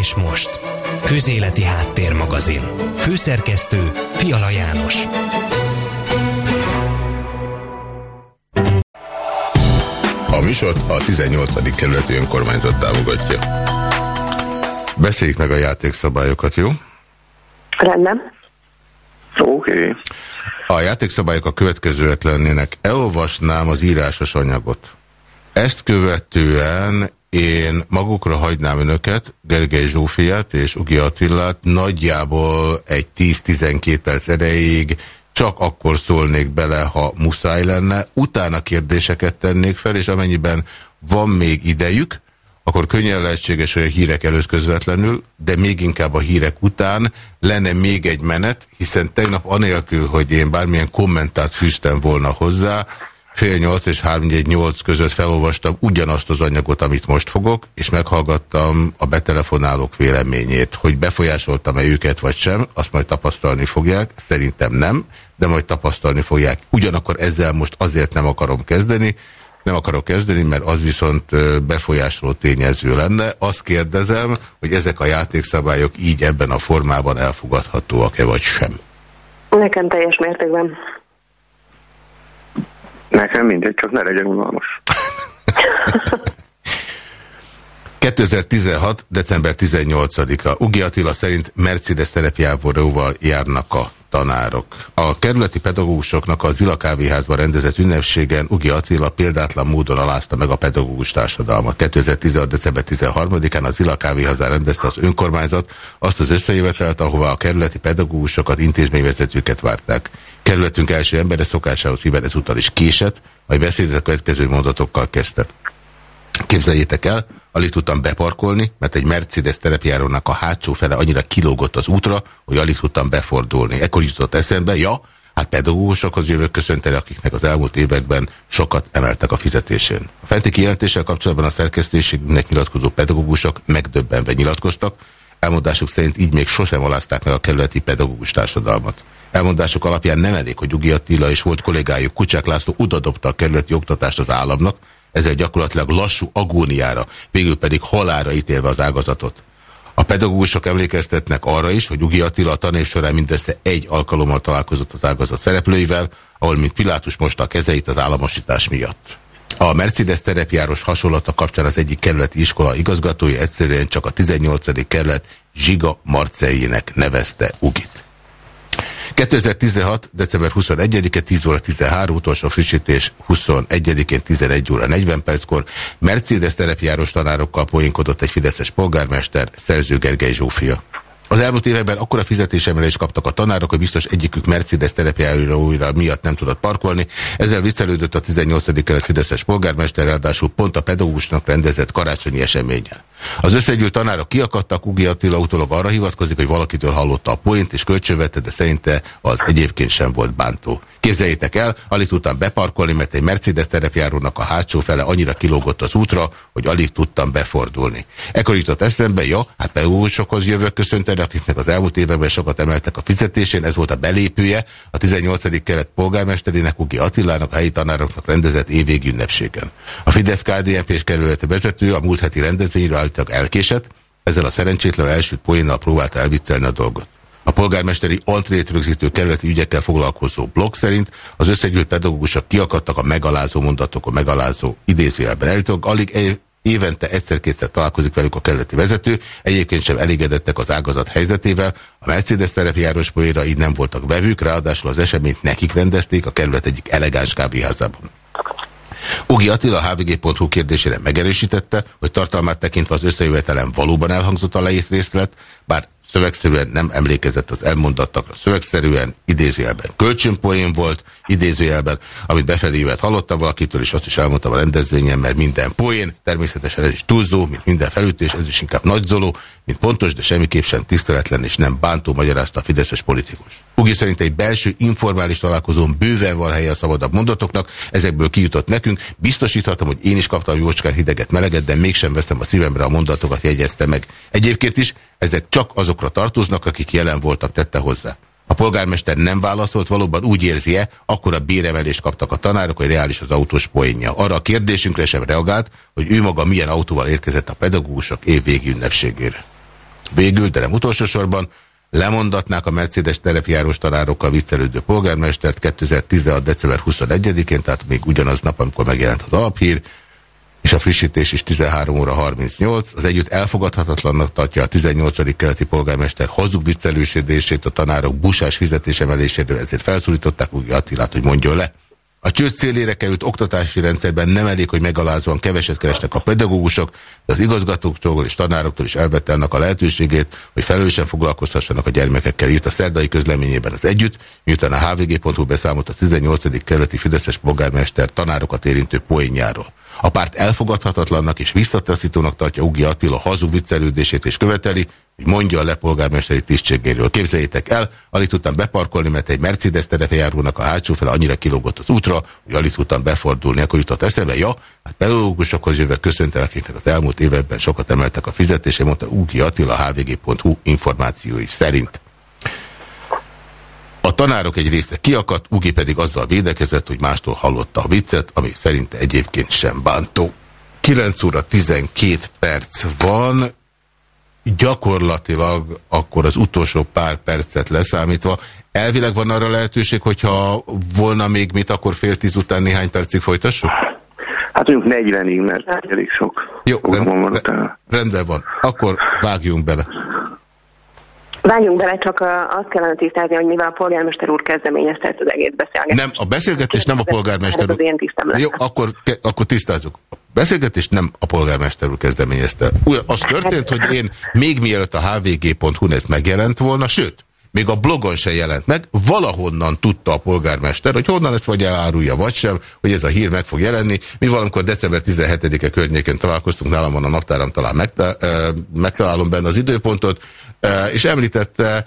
És most, Közéleti Háttérmagazin. Főszerkesztő Fiala János. A műsort a 18. kerületi önkormányzat támogatja. Beszéljük meg a játékszabályokat, jó? Rendben. Oké. Okay. A játékszabályok a következőek lennének. Elolvasnám az írásos anyagot. Ezt követően én magukra hagynám önöket, Gergely Zsófiát és Ugi Attillát nagyjából egy 10-12 perc erejéig csak akkor szólnék bele, ha muszáj lenne, utána kérdéseket tennék fel, és amennyiben van még idejük, akkor könnyen lehetséges, hogy a hírek előtt közvetlenül, de még inkább a hírek után lenne még egy menet, hiszen tegnap anélkül, hogy én bármilyen kommentát fűztem volna hozzá, fél nyolc és nyolc között felolvastam ugyanazt az anyagot, amit most fogok, és meghallgattam a betelefonálók véleményét, hogy befolyásoltam-e őket vagy sem, azt majd tapasztalni fogják, szerintem nem, de majd tapasztalni fogják. Ugyanakkor ezzel most azért nem akarom kezdeni, nem akarok kezdeni, mert az viszont befolyásoló tényező lenne. Azt kérdezem, hogy ezek a játékszabályok így ebben a formában elfogadhatóak-e vagy sem? Nekem teljes mértékben. Nekem mindegy, csak ne legyen unalmas. 2016. december 18-a. Ugi Attila szerint Mercedes terepjávoróval járnak a tanárok. A kerületi pedagógusoknak a Zila Kávéházban rendezett ünnepségen Ugi Attila példátlan módon alázta meg a pedagógus társadalmat. 2016. december 13-án a Zila Kávéházán rendezte az önkormányzat azt az összejövetelt, ahova a kerületi pedagógusokat, intézményvezetőket várták. Kerületünk első embere szokásához híven ezúttal is késett, majd beszédet a következő mondatokkal kezdte. Képzeljétek el, alig tudtam beparkolni, mert egy Mercedes terepjárónak a hátsó fele annyira kilógott az útra, hogy alig tudtam befordulni. Ekkor jutott eszembe, ja, hát pedagógusokhoz jövök köszönteni, akiknek az elmúlt években sokat emeltek a fizetésén. A fenti kijelentéssel kapcsolatban a szerkesztőségnek nyilatkozó pedagógusok megdöbbenve nyilatkoztak, elmondásuk szerint így még sosem alázták meg a kerületi pedagógus társadalmat. Elmondások alapján nem elég, hogy Ugi Attila és volt kollégájuk Kucsák László odadobta a kerületi oktatást az államnak, ezzel gyakorlatilag lassú agóniára, végül pedig halára ítélve az ágazatot. A pedagógusok emlékeztetnek arra is, hogy Ugi Attila a tanév során mindössze egy alkalommal találkozott az ágazat szereplőivel, ahol mint Pilátus mosta a kezeit az államosítás miatt. A Mercedes terepjáros hasonlata kapcsán az egyik kerületi iskola igazgatója egyszerűen csak a 18. kerület Zsiga Marceljének nevezte Ugit. 2016. december 21-e 10 óra 13, utolsó frissítés 21-én 11 óra 40 perckor Mercedes terepjáros tanárokkal poénkodott egy fideszes polgármester, szerző Gergely Zsófia. Az elmúlt években akkora fizetésemelést kaptak a tanárok, hogy biztos egyikük Mercedes terepjáróira miatt nem tudott parkolni. Ezzel viccelődött a 18. kelet Fideszes polgármester, ráadásul pont a pedagógusnak rendezett karácsonyi eseményen. Az összegyűlt tanárok kiakadtak, Ugi Attila utólag arra hivatkozik, hogy valakitől hallotta a point és kölcsönvette, de szerinte az egyébként sem volt bántó. Képzeljétek el, alig tudtam beparkolni, mert egy Mercedes terepjárónak a hátsó fele annyira kilógott az útra, hogy alig tudtam befordulni. Ekkor jutott eszembe, ja, hát pedagógusokhoz jövök köszönteni, akiknek az elmúlt években sokat emeltek a fizetésén, ez volt a belépője a 18. kelet polgármesterének, Ugi Attilának, a helyi tanároknak rendezett évvégi ünnepségen. A Fidesz KDNP és kerülete vezető a múlt heti rendezvényre állítólag elkésett, ezzel a szerencsétlen elsőt poénnal próbálta elviccelni a dolgot. A polgármesteri antrét rögzítő kerületi ügyekkel foglalkozó blog szerint az összegyűlt pedagógusok kiakadtak a megalázó mondatok, a megalázó idézőjelben. Elítólag alig évente egyszer-kétszer találkozik velük a kerületi vezető, egyébként sem elégedettek az ágazat helyzetével, a Mercedes terepjáros poéra így nem voltak bevők, ráadásul az eseményt nekik rendezték a kerület egyik elegáns kávéházában. Ugi Attila a hvg.hu kérdésére megerősítette, hogy tartalmát tekintve az összejövetelen valóban elhangzott a leírt részlet, bár szövegszerűen nem emlékezett az elmondattakra. Szövegszerűen idézőjelben kölcsönpoén volt, idézőjelben, amit befelé jövet hallottam valakitől, és azt is elmondtam a rendezvényen, mert minden poén, természetesen ez is túlzó, mint minden felütés, ez is inkább nagyzoló, mint pontos, de semmiképp sem tiszteletlen és nem bántó, magyarázta a Fideszes politikus. Ugi szerint egy belső informális találkozón bőven van helye a szabadabb mondatoknak, ezekből kijutott nekünk, biztosíthatom, hogy én is kaptam jócskán hideget, meleget, de mégsem veszem a szívemre a mondatokat, jegyezte meg. Egyébként is ezek csak azokra tartoznak, akik jelen voltak, tette hozzá. A polgármester nem válaszolt, valóban úgy érzi-e, akkor a béremelést kaptak a tanárok, hogy reális az autós poénja. Arra a kérdésünkre sem reagált, hogy ő maga milyen autóval érkezett a pedagógusok évvégi ünnepségére. Végül, de nem utolsó sorban, lemondatnák a Mercedes terepjárós tanárokkal viccelődő polgármestert 2016. december 21-én, tehát még ugyanaz nap, amikor megjelent az alaphír, és a frissítés is 13 óra 38. Az együtt elfogadhatatlannak tartja a 18. keleti polgármester hazug viccelősödését a tanárok busás fizetésemeléséről, ezért felszólították úgy Attilát, hogy mondjon le. A csőd célére került oktatási rendszerben nem elég, hogy megalázóan keveset kerestek a pedagógusok, de az igazgatóktól és tanároktól is elvette annak a lehetőségét, hogy felelősen foglalkozhassanak a gyermekekkel, írt a szerdai közleményében az együtt, miután a hvg.hu beszámolt a 18. keleti Fideszes polgármester tanárokat érintő poénjáról. A párt elfogadhatatlannak és visszataszítónak tartja Ugi Attila hazug viccelődését és követeli, hogy mondja a lepolgármesteri tisztségéről. Képzeljétek el, alig tudtam beparkolni, mert egy Mercedes terepejárónak a hátsó fele annyira kilógott az útra, hogy alig tudtam befordulni. Akkor jutott eszembe, ja, hát pedagógusokhoz jövök köszöntem, akiknek az elmúlt években sokat emeltek a fizetésé, mondta Ugi Attila hvg.hu információi szerint. A tanárok egy része kiakadt, Ugi pedig azzal védekezett, hogy mástól hallotta a viccet, ami szerinte egyébként sem bántó. 9 óra 12 perc van, gyakorlatilag akkor az utolsó pár percet leszámítva. Elvileg van arra lehetőség, hogyha volna még mit, akkor fél tíz után néhány percig folytassuk? Hát mondjuk 40-ig, mert elég sok. Jó, rend, rendben van. Akkor vágjunk bele. Vágjunk bele, csak azt kellene tisztázni, hogy mivel a polgármester úr kezdeményezte ezt az egész beszélgetést. Nem, a beszélgetés nem a polgármester úr. Jó, akkor, akkor tisztázzuk. A beszélgetés nem a polgármester úr kezdeményezte. Az történt, hogy én még mielőtt a hvg.hu-n ez megjelent volna, sőt, még a blogon se jelent meg, valahonnan tudta a polgármester, hogy honnan ezt vagy elárulja, vagy sem, hogy ez a hír meg fog jelenni. Mi valamikor december 17-e környékén találkoztunk, nálam van a naptáram, talán megtalálom benne az időpontot, és említette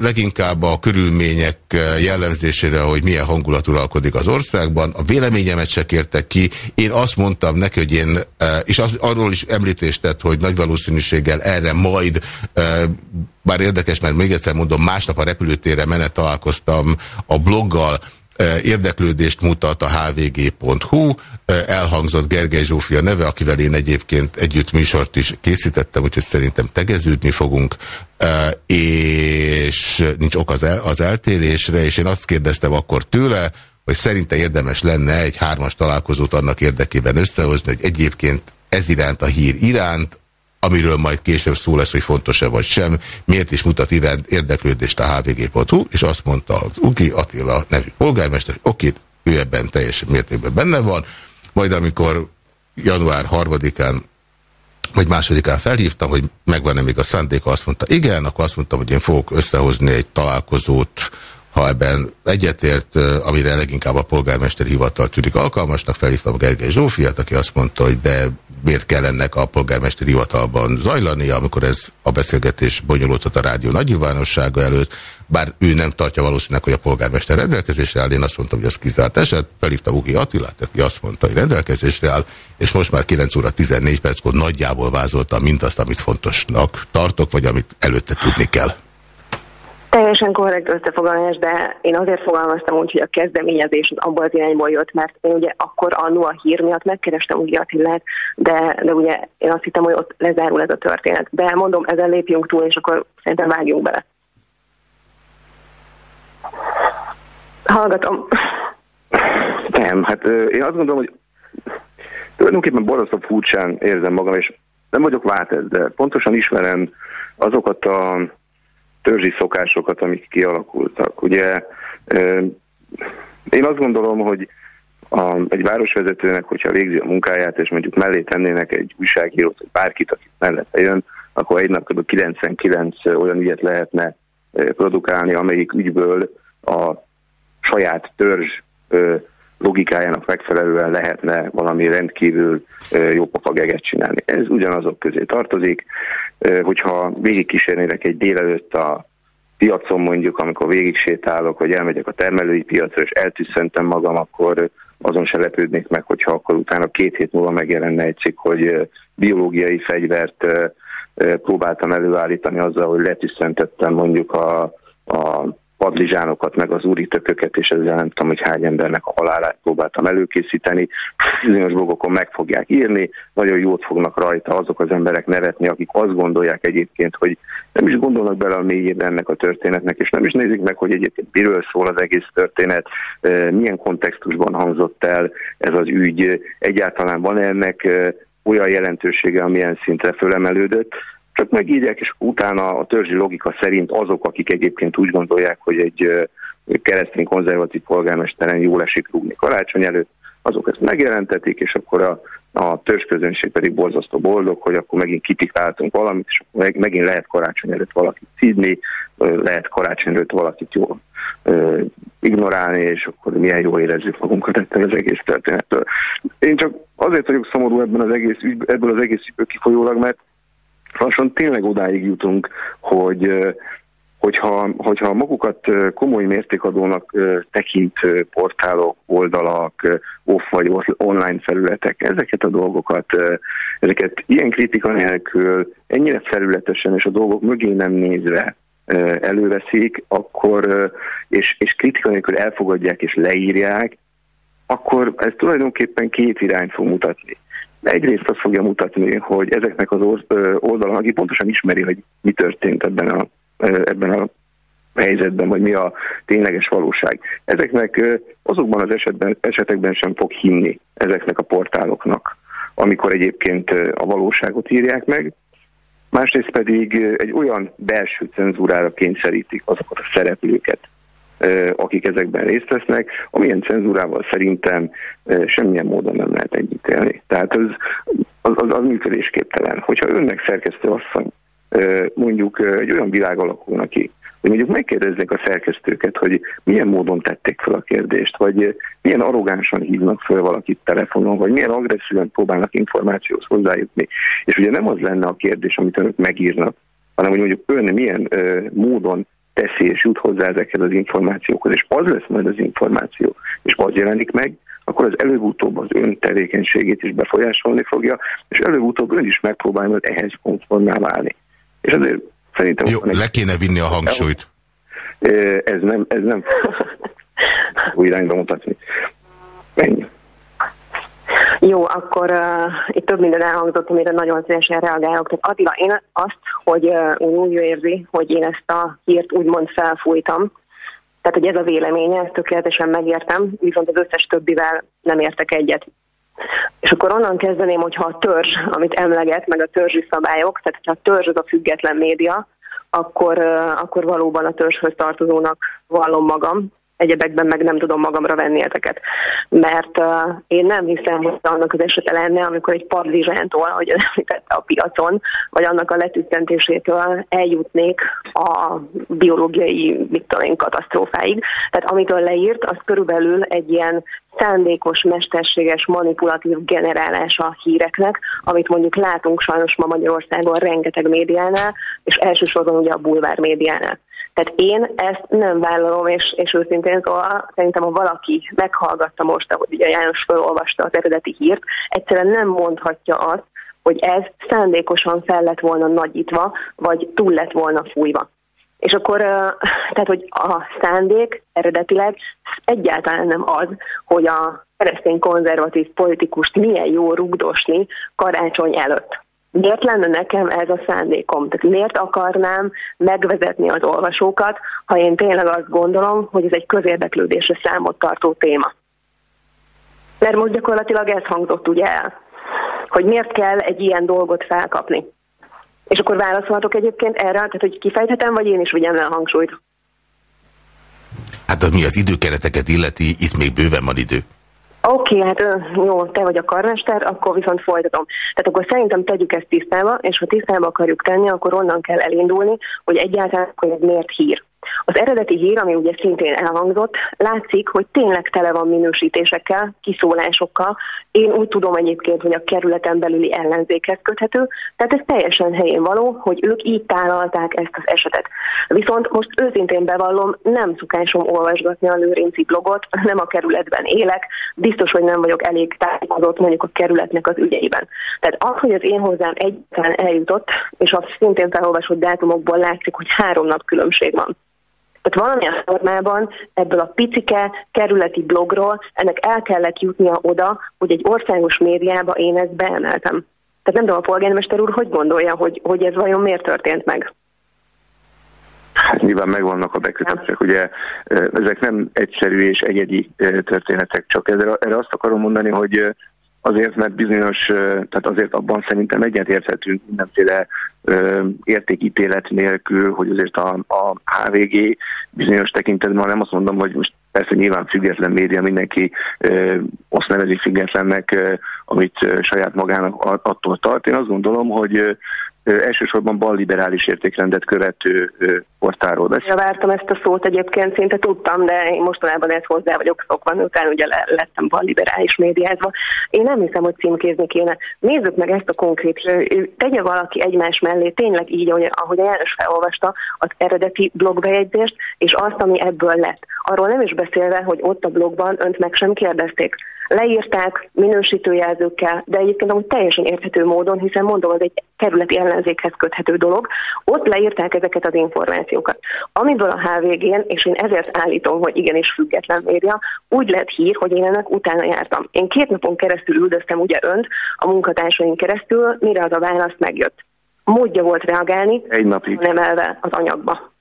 leginkább a körülmények jellemzésére, hogy milyen hangulat uralkodik az országban. A véleményemet se kértek ki. Én azt mondtam neki, hogy én, és az, arról is említést tett, hogy nagy valószínűséggel erre majd bár érdekes, mert még egyszer mondom, másnap a repülőtérre menet találkoztam a bloggal, érdeklődést mutat a hvg.hu, elhangzott Gergely Zsófia neve, akivel én egyébként együtt műsort is készítettem, úgyhogy szerintem tegeződni fogunk, és nincs ok az, el, az eltérésre, és én azt kérdeztem akkor tőle, hogy szerinte érdemes lenne egy hármas találkozót annak érdekében összehozni, hogy egyébként ez iránt a hír iránt, amiről majd később szó lesz, hogy fontos-e vagy sem, miért is mutat érdeklődést a hvg.hu, és azt mondta az Uki Attila nevű polgármester, hogy oké, ő ebben teljes mértékben benne van, majd amikor január 3-án vagy másodikán felhívtam, hogy megvan-e még a szándéka, azt mondta igen, akkor azt mondtam, hogy én fogok összehozni egy találkozót, ha ebben egyetért, amire leginkább a polgármester hivatal tűnik alkalmasnak, felhívtam Gergely Zsófiát, aki azt mondta, hogy de miért kell ennek a polgármesteri hivatalban zajlani, amikor ez a beszélgetés bonyolultat a rádió nagynyilvánossága előtt, bár ő nem tartja valószínűleg, hogy a polgármester rendelkezésre áll, én azt mondtam, hogy ez kizárt eset, felhívta Ugi Attilát, aki azt mondta, hogy rendelkezésre áll, és most már 9 óra 14 perckor nagyjából vázoltam mindazt, amit fontosnak tartok, vagy amit előtte tudni kell. Teljesen korrekt összefoglalás, de én azért fogalmaztam úgy, hogy a kezdeményezés abból az irányból jött, mert én ugye akkor annó a hír miatt megkerestem ugye Attilát, de, de ugye én azt hittem, hogy ott lezárul ez a történet. De mondom, ezen lépjünk túl, és akkor szerintem vágjunk bele. Hallgatom. Nem, hát én azt gondolom, hogy tulajdonképpen borzasztó furcsán érzem magam, és nem vagyok váltez, de pontosan ismerem azokat a törzsi szokásokat, amik kialakultak. Ugye én azt gondolom, hogy a, egy városvezetőnek, hogyha végzi a munkáját, és mondjuk mellé tennének egy újságírót, vagy bárkit, aki mellette jön, akkor egy nap kb. 99 olyan ügyet lehetne produkálni, amelyik ügyből a saját törzs logikájának megfelelően lehetne valami rendkívül jó papageget csinálni. Ez ugyanazok közé tartozik, hogyha végigkísérnének egy délelőtt a piacon mondjuk, amikor végig sétálok, vagy elmegyek a termelői piacra, és eltűszentem magam, akkor azon se lepődnék meg, hogyha akkor utána két hét múlva megjelenne egy cikk, hogy biológiai fegyvert próbáltam előállítani azzal, hogy letüsszentettem mondjuk a, a padlizsánokat, meg az úri tököket, és ezzel nem tudom, hogy hány embernek a halálát próbáltam előkészíteni. Bizonyos blogokon meg fogják írni, nagyon jót fognak rajta azok az emberek nevetni, akik azt gondolják egyébként, hogy nem is gondolnak bele a mélyében ennek a történetnek, és nem is nézik meg, hogy egyébként miről szól az egész történet, milyen kontextusban hangzott el ez az ügy, egyáltalán van -e ennek olyan jelentősége, amilyen szintre fölemelődött csak megírják, és utána a törzsi logika szerint azok, akik egyébként úgy gondolják, hogy egy keresztény konzervatív polgármesteren jól esik rúgni karácsony előtt, azok ezt megjelentetik, és akkor a, a törzsközönség pedig borzasztó boldog, hogy akkor megint kitikáltunk valamit, és akkor meg, megint lehet karácsony előtt valakit szídni, lehet karácsony előtt valakit jól ö, ignorálni, és akkor milyen jól érezzük magunkat ettől az egész történettől. Én csak azért vagyok szomorú ebben az egész, ebből az egész kifolyólag, mert lassan tényleg odáig jutunk, hogy hogyha, hogyha magukat komoly mértékadónak tekint portálok, oldalak, off vagy online felületek, ezeket a dolgokat, ezeket ilyen kritika nélkül, ennyire felületesen és a dolgok mögé nem nézve előveszik, akkor, és, és kritika nélkül elfogadják és leírják, akkor ez tulajdonképpen két irányt fog mutatni egyrészt azt fogja mutatni, hogy ezeknek az oldalon, aki pontosan ismeri, hogy mi történt ebben a, ebben a helyzetben, vagy mi a tényleges valóság. Ezeknek azokban az esetben, esetekben sem fog hinni ezeknek a portáloknak, amikor egyébként a valóságot írják meg. Másrészt pedig egy olyan belső cenzúrára kényszerítik azokat a szereplőket, akik ezekben részt vesznek, amilyen cenzúrával szerintem semmilyen módon nem lehet együttélni. Tehát az, az, az, az működésképtelen. Hogyha önnek szerkesztő asszony mondjuk egy olyan világ alakulna ki, hogy mondjuk megkérdeznék a szerkesztőket, hogy milyen módon tették fel a kérdést, vagy milyen arrogánsan hívnak fel valakit telefonon, vagy milyen agresszíven próbálnak információhoz hozzájutni. És ugye nem az lenne a kérdés, amit önök megírnak, hanem hogy mondjuk ön milyen ö, módon teszi és jut hozzá ezekhez az információkhoz, és az lesz majd az információ, és az jelenik meg, akkor az előbb-utóbb az ön tevékenységét is befolyásolni fogja, és előbb-utóbb ön is megpróbálja majd ehhez konformá válni. És azért szerintem... Jó, le kéne vinni a hangsúlyt. Ez nem, ez nem új irányba mutatni. Ennyi. Jó, akkor uh, itt több minden elhangzott, amire nagyon szívesen reagálok. Tehát Attila, én azt, hogy uh, úgy érzi, hogy én ezt a hírt úgymond felfújtam, tehát, hogy ez a véleménye, ezt tökéletesen megértem, viszont az összes többivel nem értek egyet. És akkor onnan kezdeném, hogyha a törzs, amit emleget, meg a törzsi szabályok, tehát ha a törzs az a független média, akkor, akkor valóban a törzshöz tartozónak vallom magam, egyebekben meg nem tudom magamra venni ezeket. Mert uh, én nem hiszem, hogy annak az esete lenne, amikor egy padlizsántól, ahogy említette a piacon, vagy annak a letüttentésétől eljutnék a biológiai, mit tudom én, katasztrófáig. Tehát amitől leírt, az körülbelül egy ilyen szándékos, mesterséges, manipulatív generálás a híreknek, amit mondjuk látunk sajnos ma Magyarországon rengeteg médiánál, és elsősorban ugye a bulvár médiánál. Tehát én ezt nem vállalom, és, és őszintén szóval szerintem, ha valaki meghallgatta most, ahogy ugye János felolvasta az eredeti hírt, egyszerűen nem mondhatja azt, hogy ez szándékosan fel lett volna nagyítva, vagy túl lett volna fújva. És akkor, tehát, hogy a szándék eredetileg egyáltalán nem az, hogy a keresztény konzervatív politikust milyen jó rugdosni karácsony előtt miért lenne nekem ez a szándékom? Tehát miért akarnám megvezetni az olvasókat, ha én tényleg azt gondolom, hogy ez egy közérdeklődésre számot tartó téma? Mert most gyakorlatilag ez hangzott ugye el, hogy miért kell egy ilyen dolgot felkapni. És akkor válaszolhatok egyébként erre, tehát hogy kifejthetem, vagy én is vigyem le a hangsúlyt? Hát mi az időkereteket illeti, itt még bőven van idő. Oké, okay, hát jó, te vagy a karmester, akkor viszont folytatom. Tehát akkor szerintem tegyük ezt tisztába, és ha tisztába akarjuk tenni, akkor onnan kell elindulni, hogy egyáltalán hogy ez miért hír. Az eredeti hír, ami ugye szintén elhangzott, látszik, hogy tényleg tele van minősítésekkel, kiszólásokkal. Én úgy tudom egyébként, hogy a kerületen belüli ellenzékhez köthető, tehát ez teljesen helyén való, hogy ők így tálalták ezt az esetet. Viszont most őszintén bevallom, nem szokásom olvasgatni a Lőrinci blogot, nem a kerületben élek, biztos, hogy nem vagyok elég tájékozott mondjuk a kerületnek az ügyeiben. Tehát az, hogy az én hozzám egyáltalán eljutott, és a szintén felolvasott dátumokból látszik, hogy három nap különbség van Tehát valamilyen formában ebből a picike kerületi blogról ennek el kellett jutnia oda, hogy egy országos médiába én ezt beemeltem. Tehát nem tudom, a polgármester úr hogy gondolja, hogy, hogy ez vajon miért történt meg? Hát nyilván megvannak a bekötések, ugye ezek nem egyszerű és egyedi történetek, csak erre, erre azt akarom mondani, hogy azért, mert bizonyos, tehát azért abban szerintem egyetérthetünk mindenféle értékítélet nélkül, hogy azért a, a HVG bizonyos tekintetben, nem azt mondom, hogy most persze nyilván független média, mindenki ö, azt nevezi függetlennek, ö, amit ö, saját magának attól tart. Én azt gondolom, hogy ö, elsősorban balliberális értékrendet követő portáról beszél. Ja, vártam ezt a szót egyébként, szinte tudtam, de én mostanában ezt hozzá vagyok szokva, miután ugye le, lettem balliberális médiázva. Én nem hiszem, hogy címkézni kéne. Nézzük meg ezt a konkrét, tegye valaki egymás mellé tényleg így, ahogy, ahogy János felolvasta az eredeti blogbejegyzést, és azt, ami ebből lett. Arról nem is beszélve, hogy ott a blogban önt meg sem kérdezték leírták minősítőjelzőkkel, de egyébként amúgy teljesen érthető módon, hiszen mondom, az egy területi ellenzékhez köthető dolog, ott leírták ezeket az információkat. Amiből a HVG-n, és én ezért állítom, hogy igenis független média, úgy lett hír, hogy én ennek utána jártam. Én két napon keresztül üldöztem ugye önt a munkatársaink keresztül, mire az a válasz megjött. Módja volt reagálni, egy napig. nem elve az anyagba.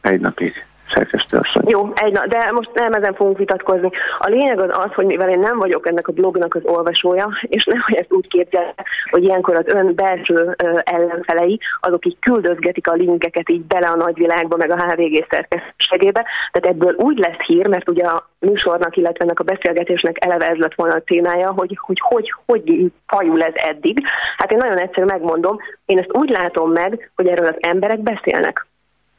Egy napig szerkesztő. Jó, egy, de most nem ezen fogunk vitatkozni. A lényeg az az, hogy mivel én nem vagyok ennek a blognak az olvasója, és nehogy ezt úgy képzelje, hogy ilyenkor az ön belső ö, ellenfelei, azok így küldözgetik a linkeket így bele a nagyvilágba, meg a HVG szerkesztségébe. Tehát ebből úgy lesz hír, mert ugye a műsornak, illetve ennek a beszélgetésnek eleve ez lett volna a témája, hogy hogy, hogy, hogy fajul ez eddig. Hát én nagyon egyszerűen megmondom, én ezt úgy látom meg, hogy erről az emberek beszélnek.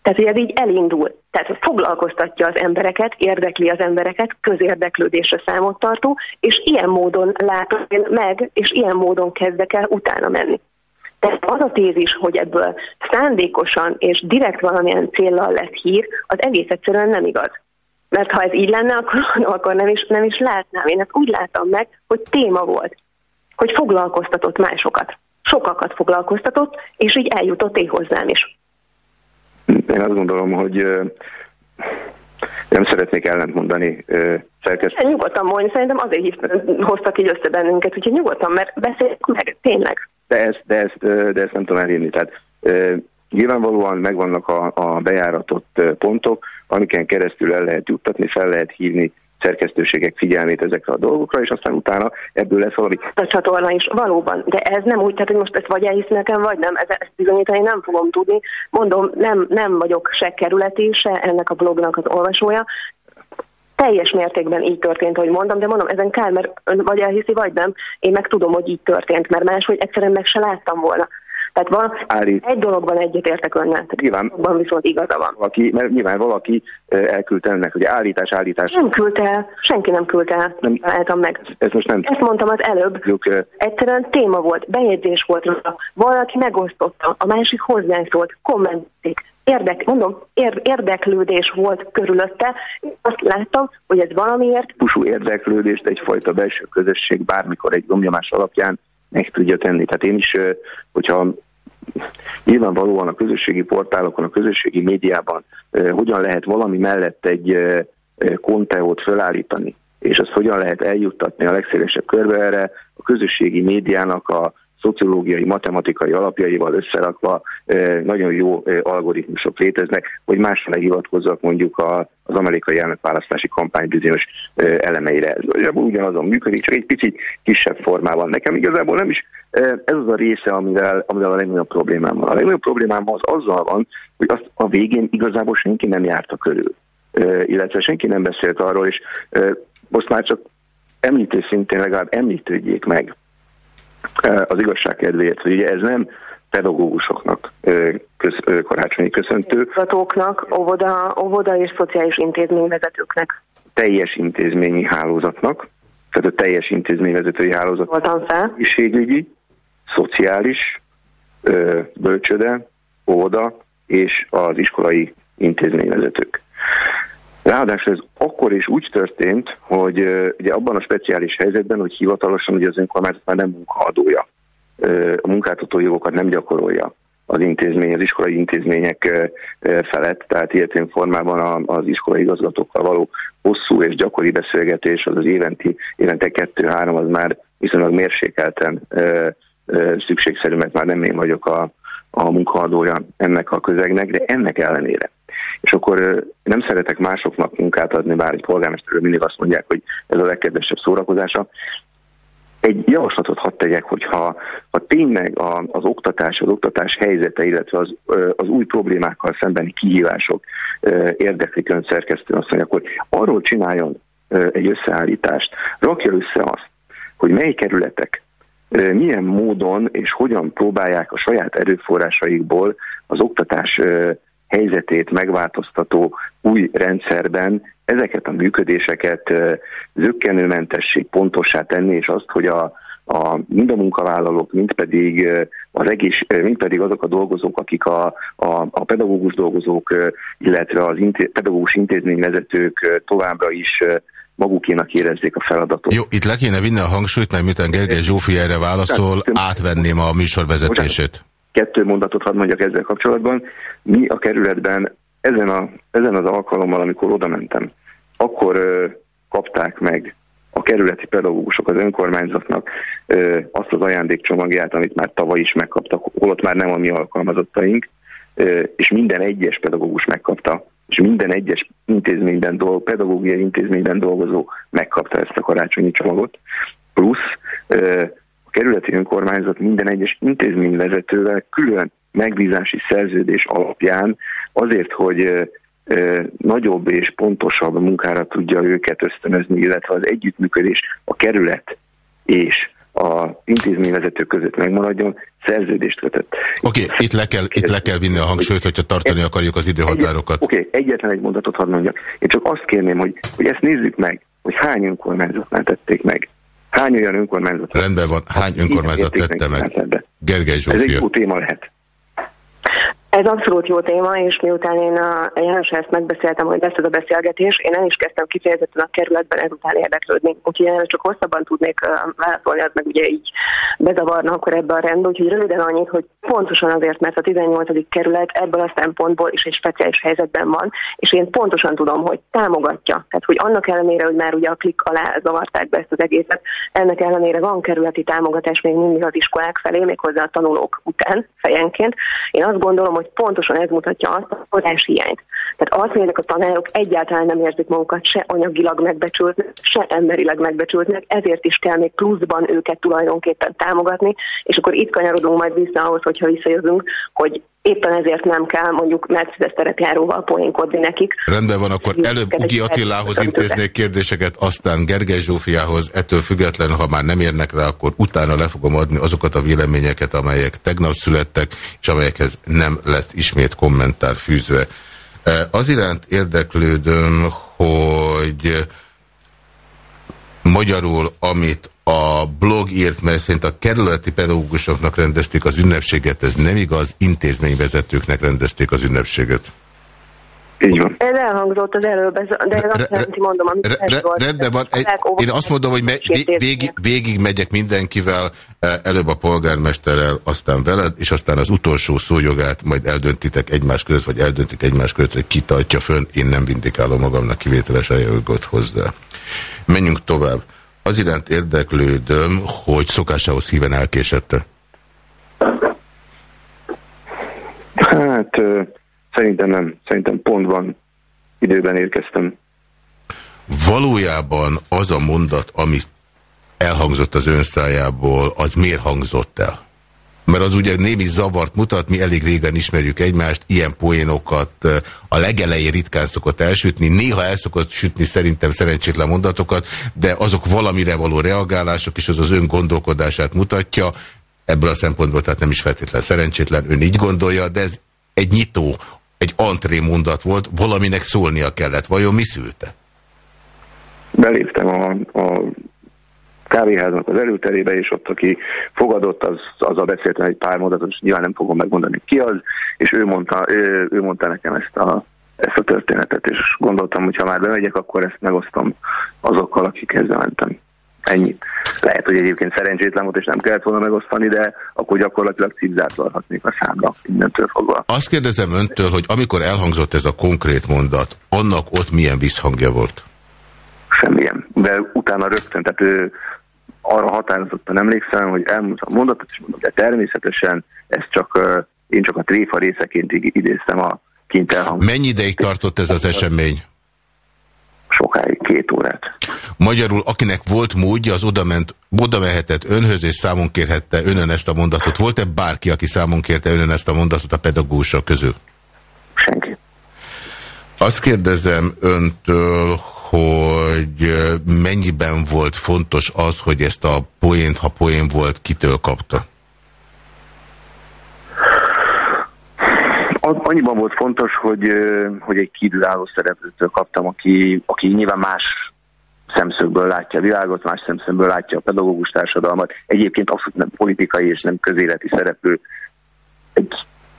Tehát, hogy ez így elindul. Tehát foglalkoztatja az embereket, érdekli az embereket, közérdeklődésre számot tartó, és ilyen módon látom én meg, és ilyen módon kezdek el utána menni. Tehát az a tézis, hogy ebből szándékosan és direkt valamilyen céllal lett hír, az egész egyszerűen nem igaz. Mert ha ez így lenne, akkor, akkor nem, is, nem is látnám. Én ezt úgy láttam meg, hogy téma volt, hogy foglalkoztatott másokat. Sokakat foglalkoztatott, és így eljutott én hozzám is. Én azt gondolom, hogy nem szeretnék ellentmondani szerkesztő. Nyugodtan mondani, szerintem azért hívtak, hoztak így össze bennünket, úgyhogy nyugodtan, mert beszéljük meg, tényleg. De ezt, de ezt, de ezt nem tudom elhinni. Tehát nyilvánvalóan megvannak a, a bejáratott pontok, amiken keresztül el lehet juttatni, fel lehet hívni szerkesztőségek figyelmét ezekre a dolgokra, és aztán utána ebből lesz valami. A csatorna is valóban, de ez nem úgy, tehát hogy most ezt vagy elhisz nekem, vagy nem, ez, ezt bizonyítani nem fogom tudni. Mondom, nem, nem vagyok se kerületi, se ennek a blognak az olvasója, teljes mértékben így történt, hogy mondom, de mondom, ezen kell, mert ön vagy elhiszi, vagy nem. Én meg tudom, hogy így történt, mert máshogy egyszerűen meg se láttam volna. Tehát van, Állít. egy dologban egyetértek önnel, nyilván, abban viszont igaza van. Valaki, mert nyilván valaki elküldte ennek, hogy állítás, állítás. Nem küldte el, senki nem küldte el, nem találtam meg. Ez most nem. Ezt mondtam az előbb. Juk, Egyszerűen téma volt, bejegyzés volt róla, valaki megosztotta, a másik hozzászólt, kommenték, érdek, mondom, ér, érdeklődés volt körülötte. Azt láttam, hogy ez valamiért... Pusú érdeklődést egyfajta belső közösség bármikor egy gomnyomás alapján meg tudja tenni. Tehát én is, hogyha nyilvánvalóan a közösségi portálokon, a közösségi médiában hogyan lehet valami mellett egy konteót felállítani, és azt hogyan lehet eljuttatni a legszélesebb körbe erre, a közösségi médiának a szociológiai, matematikai alapjaival összerakva nagyon jó algoritmusok léteznek, hogy másra ne hivatkozzak mondjuk az amerikai elnökválasztási kampány bizonyos elemeire. Ez ugyanazon működik, csak egy picit kisebb formában. Nekem igazából nem is ez az a része, amivel, amivel a legnagyobb problémám van. A legnagyobb problémám az azzal van, hogy azt a végén igazából senki nem járta körül. Illetve senki nem beszélt arról, és most már csak említés szintén legalább említődjék meg, az igazság kedvéért, hogy ugye ez nem pedagógusoknak köz, karácsonyi köszöntő. Kutatóknak, óvoda, óvoda és szociális intézményvezetőknek. Teljes intézményi hálózatnak, tehát a teljes intézményvezetői hálózat. Voltam fel. Egészségügyi, szociális, bölcsöde, óvoda és az iskolai intézményvezetők. Ráadásul ez akkor is úgy történt, hogy ugye abban a speciális helyzetben, hogy hivatalosan ugye az önkormányzat már nem munkaadója, a munkáltató jogokat nem gyakorolja. az intézmény, az iskolai intézmények felett, tehát ilyetén formában az iskolai igazgatókkal való hosszú és gyakori beszélgetés, az az éventi, évente kettő-három, az már viszonylag mérsékelten szükségszerű, mert már nem én vagyok a, a munkaadója ennek a közegnek, de ennek ellenére. És akkor nem szeretek másoknak munkát adni, bár egy polgármesterről mindig azt mondják, hogy ez a legkedvesebb szórakozása. Egy javaslatot hadd tegyek, hogyha ha tényleg a, az oktatás, az oktatás helyzete, illetve az, az új problémákkal szembeni kihívások érdeklik ön szerkesztő asszony, akkor arról csináljon egy összeállítást, rakja össze azt, hogy mely kerületek milyen módon és hogyan próbálják a saját erőforrásaikból az oktatás helyzetét megváltoztató új rendszerben ezeket a működéseket zöggenőmentesség pontossá tenni, és azt, hogy a, a, mind a munkavállalók, mind pedig, az egész, mind pedig azok a dolgozók, akik a, a, a pedagógus dolgozók, illetve az inté, pedagógus intézményvezetők továbbra is magukénak érezzék a feladatot. Jó, itt le kéne vinni a hangsúlyt, mert miután Gergely Zsófi erre válaszol, átvenném a műsorvezetését. Kettő mondatot hadd mondjak ezzel kapcsolatban. Mi a kerületben ezen, a, ezen az alkalommal, amikor oda mentem, akkor ö, kapták meg a kerületi pedagógusok az önkormányzatnak ö, azt az ajándékcsomagját, amit már tavaly is megkaptak, holott már nem a mi alkalmazottaink, ö, és minden egyes pedagógus megkapta és minden egyes intézményben dolgozó, pedagógiai intézményben dolgozó megkapta ezt a karácsonyi csomagot, plusz kerületi önkormányzat minden egyes intézményvezetővel külön megbízási szerződés alapján azért, hogy nagyobb és pontosabb munkára tudja őket ösztönözni, illetve az együttműködés a kerület és a intézményvezető között megmaradjon, szerződést kötött. Oké, okay, itt, le kell, itt le kell vinni a hangsúlyt, hogyha tartani akarjuk az időhatárokat. Oké, okay, egyetlen egy mondatot hadd mondjak. Én csak azt kérném, hogy, hogy ezt nézzük meg, hogy hány önkormányzatnál tették meg. Hány olyan önkormányzat? Rendben van, hány önkormányzat tette meg? Gergely Zsófia. Ez egy jó téma lehet. Ez abszolút jó téma, és miután én a Jánosra ezt megbeszéltem, hogy lesz ez a beszélgetés, én el is kezdtem kifejezetten a kerületben ezután érdeklődni. Úgyhogy én csak hosszabban tudnék válaszolni, az meg ugye így bezavarna akkor ebbe a rendbe. Úgyhogy röviden annyit, hogy pontosan azért, mert a 18. kerület ebből a szempontból is egy speciális helyzetben van, és én pontosan tudom, hogy támogatja. Tehát, hogy annak ellenére, hogy már ugye a klik alá zavarták be ezt az egészet, ennek ellenére van kerületi támogatás még mindig az iskolák felé, méghozzá a tanulók után fejenként. Én azt gondolom, hogy hogy pontosan ez mutatja azt a forrás hiányt. Tehát az, hogy ezek a tanárok egyáltalán nem érzik magukat se anyagilag megbecsültnek, se emberileg megbecsültnek, ezért is kell még pluszban őket tulajdonképpen támogatni, és akkor itt kanyarodunk majd vissza ahhoz, hogyha visszajövünk, hogy éppen ezért nem kell mondjuk Mercedes terepjáróval poénkodni nekik. Rendben van, akkor előbb Ugi Attilához intéznék kérdéseket, aztán Gergely Zsófiához, ettől függetlenül, ha már nem érnek rá, akkor utána le fogom adni azokat a véleményeket, amelyek tegnap születtek, és amelyekhez nem lesz ismét kommentár fűzve. E, az iránt érdeklődöm, hogy magyarul, amit a blog írt, mert szerint a kerületi pedagógusoknak rendezték az ünnepséget, ez nem igaz, intézményvezetőknek rendezték az ünnepséget. Így van. Ez elhangzott az előbb, de ez azt jelenti, mondom, amit re, Rendben van. Én azt mondom, hogy me, végig, végig megyek mindenkivel, e, előbb a polgármesterrel, aztán veled, és aztán az utolsó szójogát majd eldöntitek egymás között, vagy eldöntik egymás között, hogy ki tartja fönn. Én nem vindikálom magamnak kivételes eljogot hozzá. Menjünk tovább az iránt érdeklődöm, hogy szokásához híven elkésette. Hát szerintem nem. Szerintem pontban időben érkeztem. Valójában az a mondat, ami elhangzott az ön szájából, az miért hangzott el? Mert az ugye némi zavart mutat, mi elég régen ismerjük egymást, ilyen poénokat a legelején ritkán szokott elsütni, néha el szokott sütni szerintem szerencsétlen mondatokat, de azok valamire való reagálások, és az az ön gondolkodását mutatja, ebből a szempontból tehát nem is feltétlen szerencsétlen, ön így gondolja, de ez egy nyitó, egy antré mondat volt, valaminek szólnia kellett. Vajon mi szülte? Beléptem a, a kávéháznak az előterébe, és ott, aki fogadott, az, az a beszéltem egy pár mondatot, és nyilván nem fogom megmondani ki az, és ő mondta, ő, ő mondta nekem ezt a, ezt a történetet, és gondoltam, hogy ha már bemegyek, akkor ezt megosztom azokkal, akik ezzel mentem. Ennyi. lehet, hogy egyébként szerencsétlen volt, és nem kellett volna megosztani, de akkor gyakorlatilag cipzát varhatnék a számra, mindentől fogva. Azt kérdezem öntől, hogy amikor elhangzott ez a konkrét mondat, annak ott milyen visszhangja volt? Semmilyen, de utána rögtön, tehát ő arra határozottan emlékszem, hogy elmondta a mondatot, és mondom, de természetesen ez csak, én csak a tréfa részeként idéztem a kint elhangzott. Mennyi ideig tartott ez az esemény? sokáig, két órát. Magyarul, akinek volt módja, az oda, ment, oda mehetett önhöz, és számon kérhette önön ezt a mondatot. Volt-e bárki, aki számon kérte önön ezt a mondatot a pedagógusok közül? Senki. Azt kérdezem öntől, hogy mennyiben volt fontos az, hogy ezt a poént, ha poén volt, kitől kapta? annyiban volt fontos, hogy, hogy egy kívülálló szereplőtől kaptam, aki, aki nyilván más szemszögből látja a világot, más szemszögből látja a pedagógus társadalmat. Egyébként abszolút nem politikai és nem közéleti szereplő, egy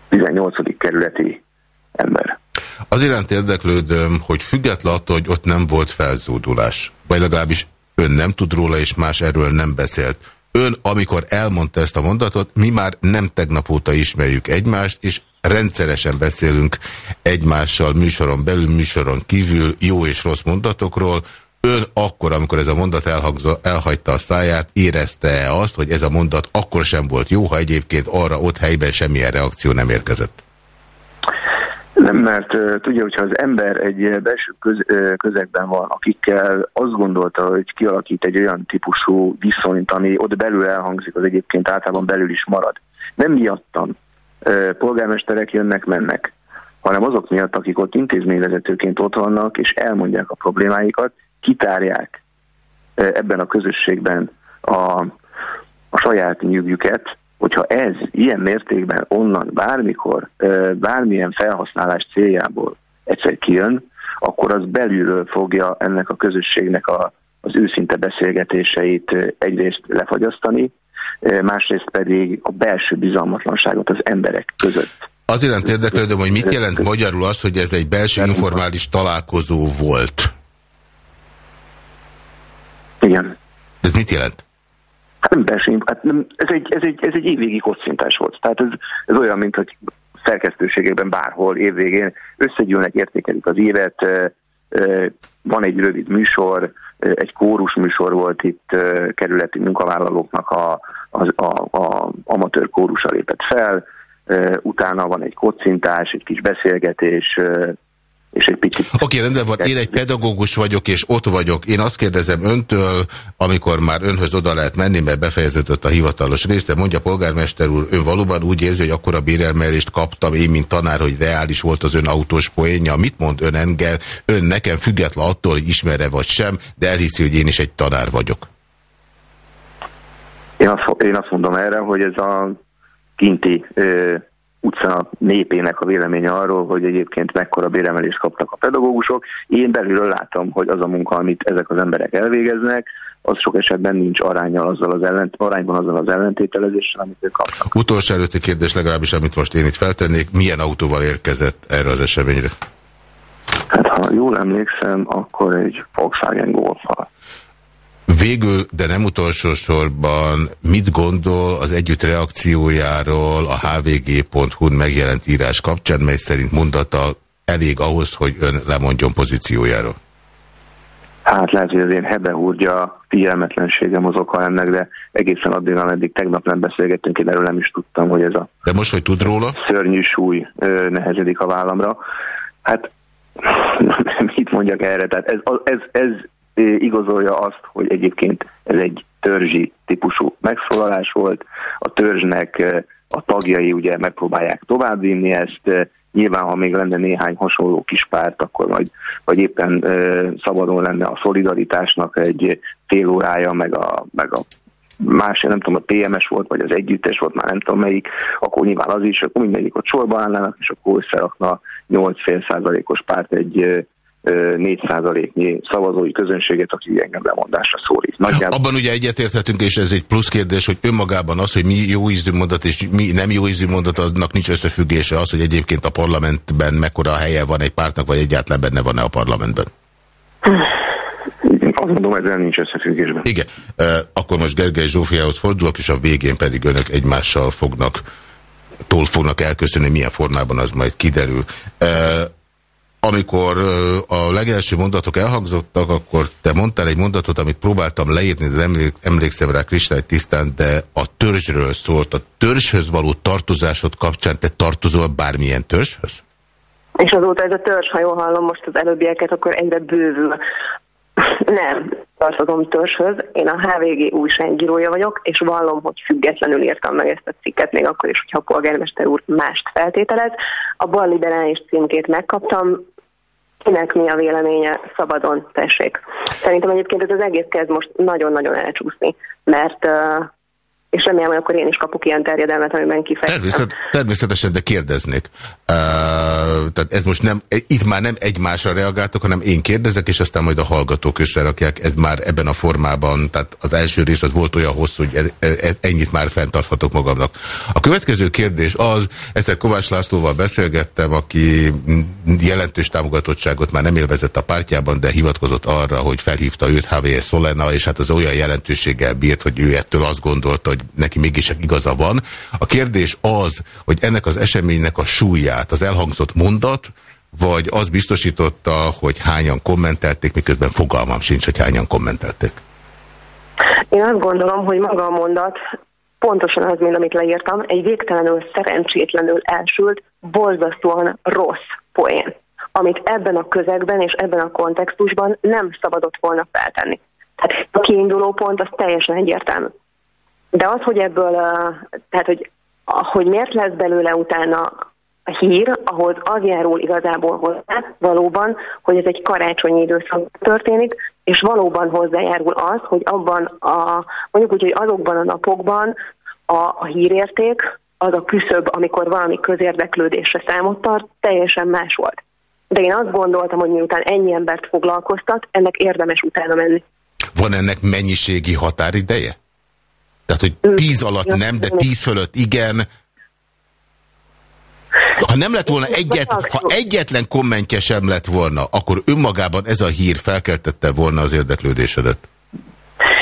18. kerületi ember. Az iránt érdeklődöm, hogy független attól, hogy ott nem volt felzódulás, vagy legalábbis ön nem tud róla, és más erről nem beszélt. Ön, amikor elmondta ezt a mondatot, mi már nem tegnap óta ismerjük egymást, és rendszeresen beszélünk egymással műsoron belül, műsoron kívül jó és rossz mondatokról. Ön akkor, amikor ez a mondat elhagyta a száját, érezte -e azt, hogy ez a mondat akkor sem volt jó, ha egyébként arra ott helyben semmilyen reakció nem érkezett? Nem, mert tudja, hogyha az ember egy belső köz, közegben van, akikkel azt gondolta, hogy kialakít egy olyan típusú viszonyt, ami ott belül elhangzik, az egyébként általában belül is marad. Nem miattam, polgármesterek jönnek-mennek, hanem azok miatt, akik ott intézményvezetőként ott vannak, és elmondják a problémáikat, kitárják ebben a közösségben a, a saját nyűgjüket, hogyha ez ilyen mértékben onnan bármikor, bármilyen felhasználás céljából egyszer kijön, akkor az belülről fogja ennek a közösségnek a, az őszinte beszélgetéseit egyrészt lefagyasztani, másrészt pedig a belső bizalmatlanságot az emberek között. Az iránt érdeklődöm, hogy mit jelent magyarul az, hogy ez egy belső informális találkozó volt? Igen. Ez mit jelent? Hát nem belső, hát nem, ez, egy, ez, egy, ez egy évvégi kocintás volt. Tehát ez, ez olyan, mint hogy szerkesztőségekben bárhol évvégén összegyűlnek, értékelik az évet, van egy rövid műsor, egy kórus műsor volt itt kerületi munkavállalóknak a, a, a, a amatőr kórusa lépett fel, utána van egy kocintás, egy kis beszélgetés, és egy picit... Oké, okay, rendben van, én egy pedagógus vagyok, és ott vagyok. Én azt kérdezem öntől, amikor már önhöz oda lehet menni, mert befejeződött a hivatalos rész, de mondja polgármester úr, ön valóban úgy érzi, hogy akkor a bérelmelést kaptam én, mint tanár, hogy reális volt az ön autós poénja. Mit mond ön engem? Ön nekem független attól, hogy ismerre vagy sem, de elhiszi, hogy én is egy tanár vagyok. Én azt, én azt mondom erre, hogy ez a kinti utca népének a véleménye arról, hogy egyébként mekkora béremelést kaptak a pedagógusok. Én belülről látom, hogy az a munka, amit ezek az emberek elvégeznek, az sok esetben nincs arányal azzal az ellent, arányban azzal az ellentételezéssel, amit ők kapnak. Utolsó előtti kérdés legalábbis, amit most én itt feltennék, milyen autóval érkezett erre az eseményre? Hát ha jól emlékszem, akkor egy Volkswagen Golf-val. Végül, de nem utolsó sorban, mit gondol az együtt reakciójáról a hvg.hu-n megjelent írás kapcsán, mely szerint mondata elég ahhoz, hogy ön lemondjon pozíciójáról? Hát lehet, hogy az én hebehúrgya figyelmetlenségem az oka ennek, de egészen addig, ameddig tegnap nem beszélgettünk, én erről nem is tudtam, hogy ez a... De most, hogy tud róla? Szörnyű súly nehezedik a vállamra. Hát mit mondjak erre? Tehát ez, ez, ez igazolja azt, hogy egyébként ez egy törzsi típusú megszólalás volt. A törzsnek a tagjai ugye megpróbálják továbbvinni ezt, nyilván ha még lenne néhány hasonló kis párt, akkor majd, vagy éppen szabadon lenne a szolidaritásnak egy fél órája, meg a, meg a más, nem tudom, a PMS volt, vagy az együttes volt, már nem tudom melyik, akkor nyilván az is, akkor mindegyik ott sorba állnának, és akkor összerakna 8,5 százalékos párt egy 4%-nyi szavazói közönséget, aki engem lemondásra szólít. Nagyjából... Abban ugye egyetérthetünk, és ez egy plusz kérdés, hogy önmagában az, hogy mi jó ízű mondat és mi nem jó ízű mondat, aznak nincs összefüggése az, hogy egyébként a parlamentben mekkora helye van egy pártnak, vagy egyáltalán benne van-e a parlamentben? Azt mondom, ezzel nincs összefüggésben. Igen. Akkor most Gergely Zsófiához fordulok, és a végén pedig önök egymással fognak, tól fognak elköszönni, milyen formában az majd kiderül. Amikor a legelső mondatok elhangzottak, akkor te mondtál egy mondatot, amit próbáltam leírni, de emlék, emlékszem rá tisztán, de a törzsről szólt. A törzshöz való tartozásod kapcsán te tartozol bármilyen törzshöz? És azóta ez a törzs, ha jól hallom most az előbbieket, akkor egyre bővül. Nem, tartozom törzshöz. Én a HVG újságírója vagyok, és vallom, hogy függetlenül írtam meg ezt a cikket, még akkor is, hogyha a polgármester úr mást feltételez. A balliberális címkét megkaptam, kinek mi a véleménye, szabadon tessék. Szerintem egyébként ez az egész kezd most nagyon-nagyon elcsúszni, mert uh, és remélem, hogy akkor én is kapok ilyen terjedelmet, amiben kifejezem. Természet, természetesen, de kérdeznék. Uh, tehát ez most nem, itt már nem egymásra reagáltok, hanem én kérdezek, és aztán majd a hallgatók összerakják. Ez már ebben a formában, tehát az első rész az volt olyan hosszú, hogy ez, ez, ennyit már fenntarthatok magamnak. A következő kérdés az, egyszer Kovács Lászlóval beszélgettem, aki jelentős támogatottságot már nem élvezett a pártjában, de hivatkozott arra, hogy felhívta őt HVS Solena, és hát az olyan jelentőséggel bírt, hogy ő ettől azt gondolta, hogy neki mégis igaza van. A kérdés az, hogy ennek az eseménynek a súlyát, az elhangzott mondat, vagy az biztosította, hogy hányan kommentelték, miközben fogalmam sincs, hogy hányan kommentelték? Én azt gondolom, hogy maga a mondat pontosan az, mint amit leírtam, egy végtelenül szerencsétlenül elsült, borzasztóan rossz poén, amit ebben a közegben és ebben a kontextusban nem szabadott volna feltenni. Tehát a kiinduló pont az teljesen egyértelmű. De az, hogy ebből, tehát hogy, hogy miért lesz belőle utána a hír, ahhoz az járul igazából hozzá valóban, hogy ez egy karácsonyi időszak történik, és valóban hozzájárul az, hogy abban a, mondjuk úgy, hogy azokban a napokban a, a hírérték, az a küszöb, amikor valami közérdeklődésre számot tart, teljesen más volt. De én azt gondoltam, hogy miután ennyi embert foglalkoztat, ennek érdemes utána menni. Van ennek mennyiségi határideje? Tehát, hogy tíz alatt nem, de tíz fölött igen. Ha nem lett volna egyet, ha egyetlen kommentje sem lett volna, akkor önmagában ez a hír felkeltette volna az érdeklődésedet.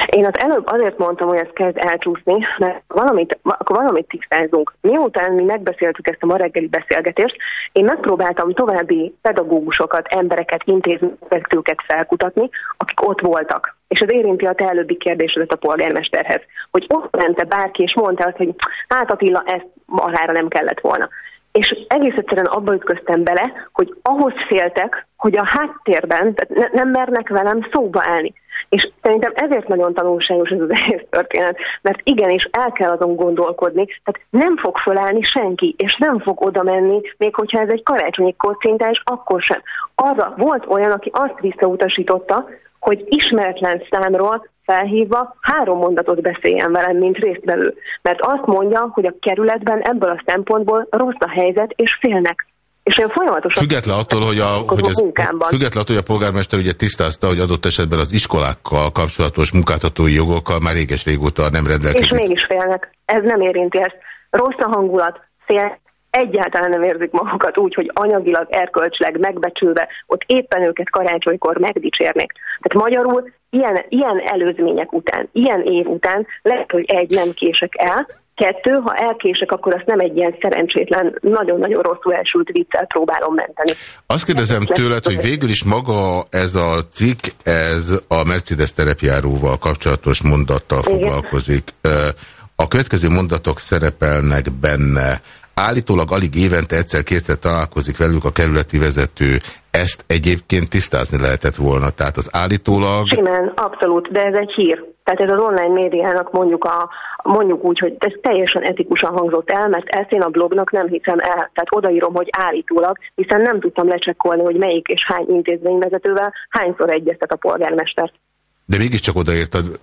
Én az előbb azért mondtam, hogy ez kezd elcsúszni, mert valamit, akkor valamit tisztázunk. Miután mi megbeszéltük ezt a ma reggeli beszélgetést, én megpróbáltam további pedagógusokat, embereket, intézményeket felkutatni, akik ott voltak. És ez érinti a te előbbi kérdésedet a polgármesterhez, hogy ott mente bárki, és mondta azt, hogy hát Attila, ezt magára nem kellett volna és egész egyszerűen abba ütköztem bele, hogy ahhoz féltek, hogy a háttérben tehát ne, nem mernek velem szóba állni. És szerintem ezért nagyon tanulságos ez az egész történet, mert igenis el kell azon gondolkodni, tehát nem fog fölállni senki, és nem fog oda menni, még hogyha ez egy karácsonyi kocintás, akkor sem. Arra volt olyan, aki azt visszautasította, hogy ismeretlen számról felhívva három mondatot beszéljen velem, mint résztvevő. Mert azt mondja, hogy a kerületben ebből a szempontból rossz a helyzet, és félnek. És én folyamatosan... Független attól, hogy a, hogy ez, független attól, hogy a polgármester ugye tisztázta, hogy adott esetben az iskolákkal kapcsolatos munkáltatói jogokkal már réges-régóta nem rendelkezik. És mégis félnek. Ez nem érinti ezt. Rossz a hangulat, fél, egyáltalán nem érzik magukat úgy, hogy anyagilag, erkölcsleg megbecsülve, ott éppen őket karácsonykor megdicsérnék. Tehát magyarul ilyen, ilyen előzmények után, ilyen év után lehet, hogy egy, nem kések el, Kettő, ha elkések, akkor azt nem egy ilyen szerencsétlen, nagyon-nagyon rosszul elsült viccel próbálom menteni. Azt kérdezem tőled, hogy végül is maga ez a cikk, ez a Mercedes terepjáróval kapcsolatos mondattal foglalkozik. A következő mondatok szerepelnek benne. Állítólag alig évente egyszer-kétszer találkozik velük a kerületi vezető. Ezt egyébként tisztázni lehetett volna. Tehát az állítólag... Simán, abszolút, de ez egy hír. Tehát ez az online médiának mondjuk, a, mondjuk úgy, hogy ez teljesen etikusan hangzott el, mert ezt én a blognak nem hiszem el. Tehát odaírom, hogy állítólag, hiszen nem tudtam lecsekkolni, hogy melyik és hány intézményvezetővel hányszor egyeztet a polgármester. De mégiscsak odaírtad,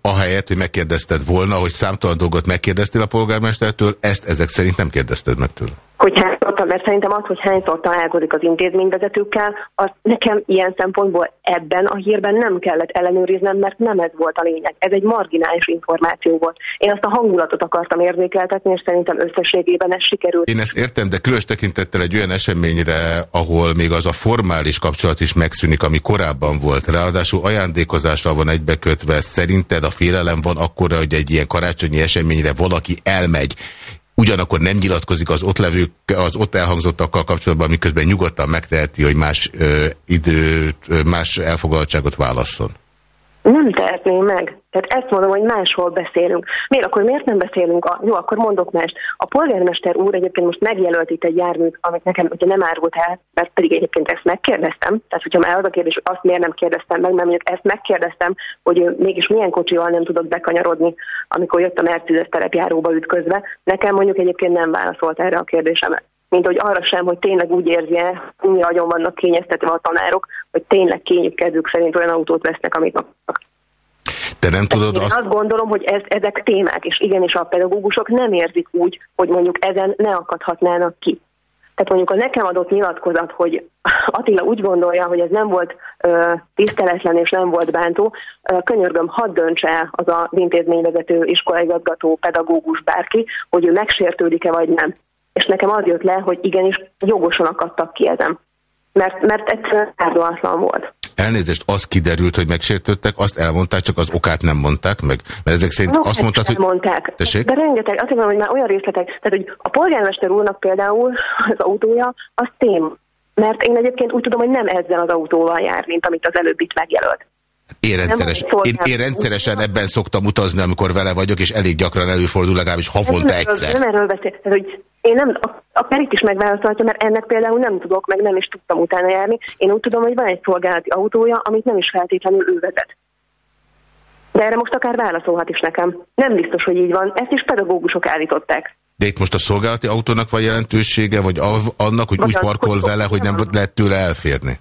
ahelyett, hogy megkérdezted volna, hogy számtalan dolgot megkérdeztél a polgármestertől, ezt ezek szerint nem kérdezted meg tőle hogy hányszor, mert szerintem az, hogy hányszor találkozik az intézményvezetőkkel, az nekem ilyen szempontból ebben a hírben nem kellett ellenőriznem, mert nem ez volt a lényeg. Ez egy marginális információ volt. Én azt a hangulatot akartam érzékeltetni, és szerintem összességében ez sikerült. Én ezt értem, de különös tekintettel egy olyan eseményre, ahol még az a formális kapcsolat is megszűnik, ami korábban volt. Ráadásul ajándékozással van egybekötve. Szerinted a félelem van akkor, hogy egy ilyen karácsonyi eseményre valaki elmegy, ugyanakkor nem nyilatkozik az ott levők, az ott elhangzottakkal kapcsolatban, miközben nyugodtan megteheti, hogy más ö, időt, más elfoglaltságot válasszon. Nem tehetném meg. Tehát ezt mondom, hogy máshol beszélünk. Miért akkor miért nem beszélünk? A, jó, akkor mondok mást. A polgármester úr egyébként most megjelölt itt egy járműt, amit nekem ugye nem árult el, mert pedig egyébként ezt megkérdeztem. Tehát, hogyha már az a kérdés, azt miért nem kérdeztem meg, mert mondjuk ezt megkérdeztem, hogy mégis milyen kocsival nem tudott bekanyarodni, amikor jött a Mercedes terepjáróba ütközve. Nekem mondjuk egyébként nem válaszolt erre a kérdésemre mint hogy arra sem, hogy tényleg úgy érzi-e, mi agyon vannak kényeztetve a tanárok, hogy tényleg kényük kedvük szerint olyan autót vesznek, amit akarnak. Te nem tudod Én azt... azt gondolom, hogy ez, ezek témák, és igenis a pedagógusok nem érzik úgy, hogy mondjuk ezen ne akadhatnának ki. Tehát mondjuk a nekem adott nyilatkozat, hogy Attila úgy gondolja, hogy ez nem volt ö, tiszteletlen és nem volt bántó, ö, könyörgöm, hadd döntse el az a intézményvezető, iskolaigazgató, pedagógus, bárki, hogy ő megsértődik-e vagy nem és nekem az jött le, hogy igenis jogosan akadtak ki ezen. Mert, mert egyszerűen árdolatlan volt. Elnézést, az kiderült, hogy megsértődtek, azt elmondták, csak az okát nem mondták meg? Mert ezek szerint no, azt mondtad, hogy... Mondták. De rengeteg, azt mondom, hogy már olyan részletek, tehát hogy a polgármester úrnak például az autója, az tém. Mert én egyébként úgy tudom, hogy nem ezzel az autóval jár, mint amit az előbb itt megjelölt. Én, rendszeres, én, én rendszeresen ebben szoktam utazni, amikor vele vagyok, és elég gyakran előfordul legalábbis havonta egyszer. Nem erről beszél, hogy én nem, a, perit is megválaszolhatja, mert ennek például nem tudok, meg nem is tudtam utána járni. Én úgy tudom, hogy van egy szolgálati autója, amit nem is feltétlenül ő vezet. De erre most akár válaszolhat is nekem. Nem biztos, hogy így van. Ezt is pedagógusok állították. De itt most a szolgálati autónak van jelentősége, vagy annak, hogy úgy parkol vele, hogy nem lehet tőle elférni?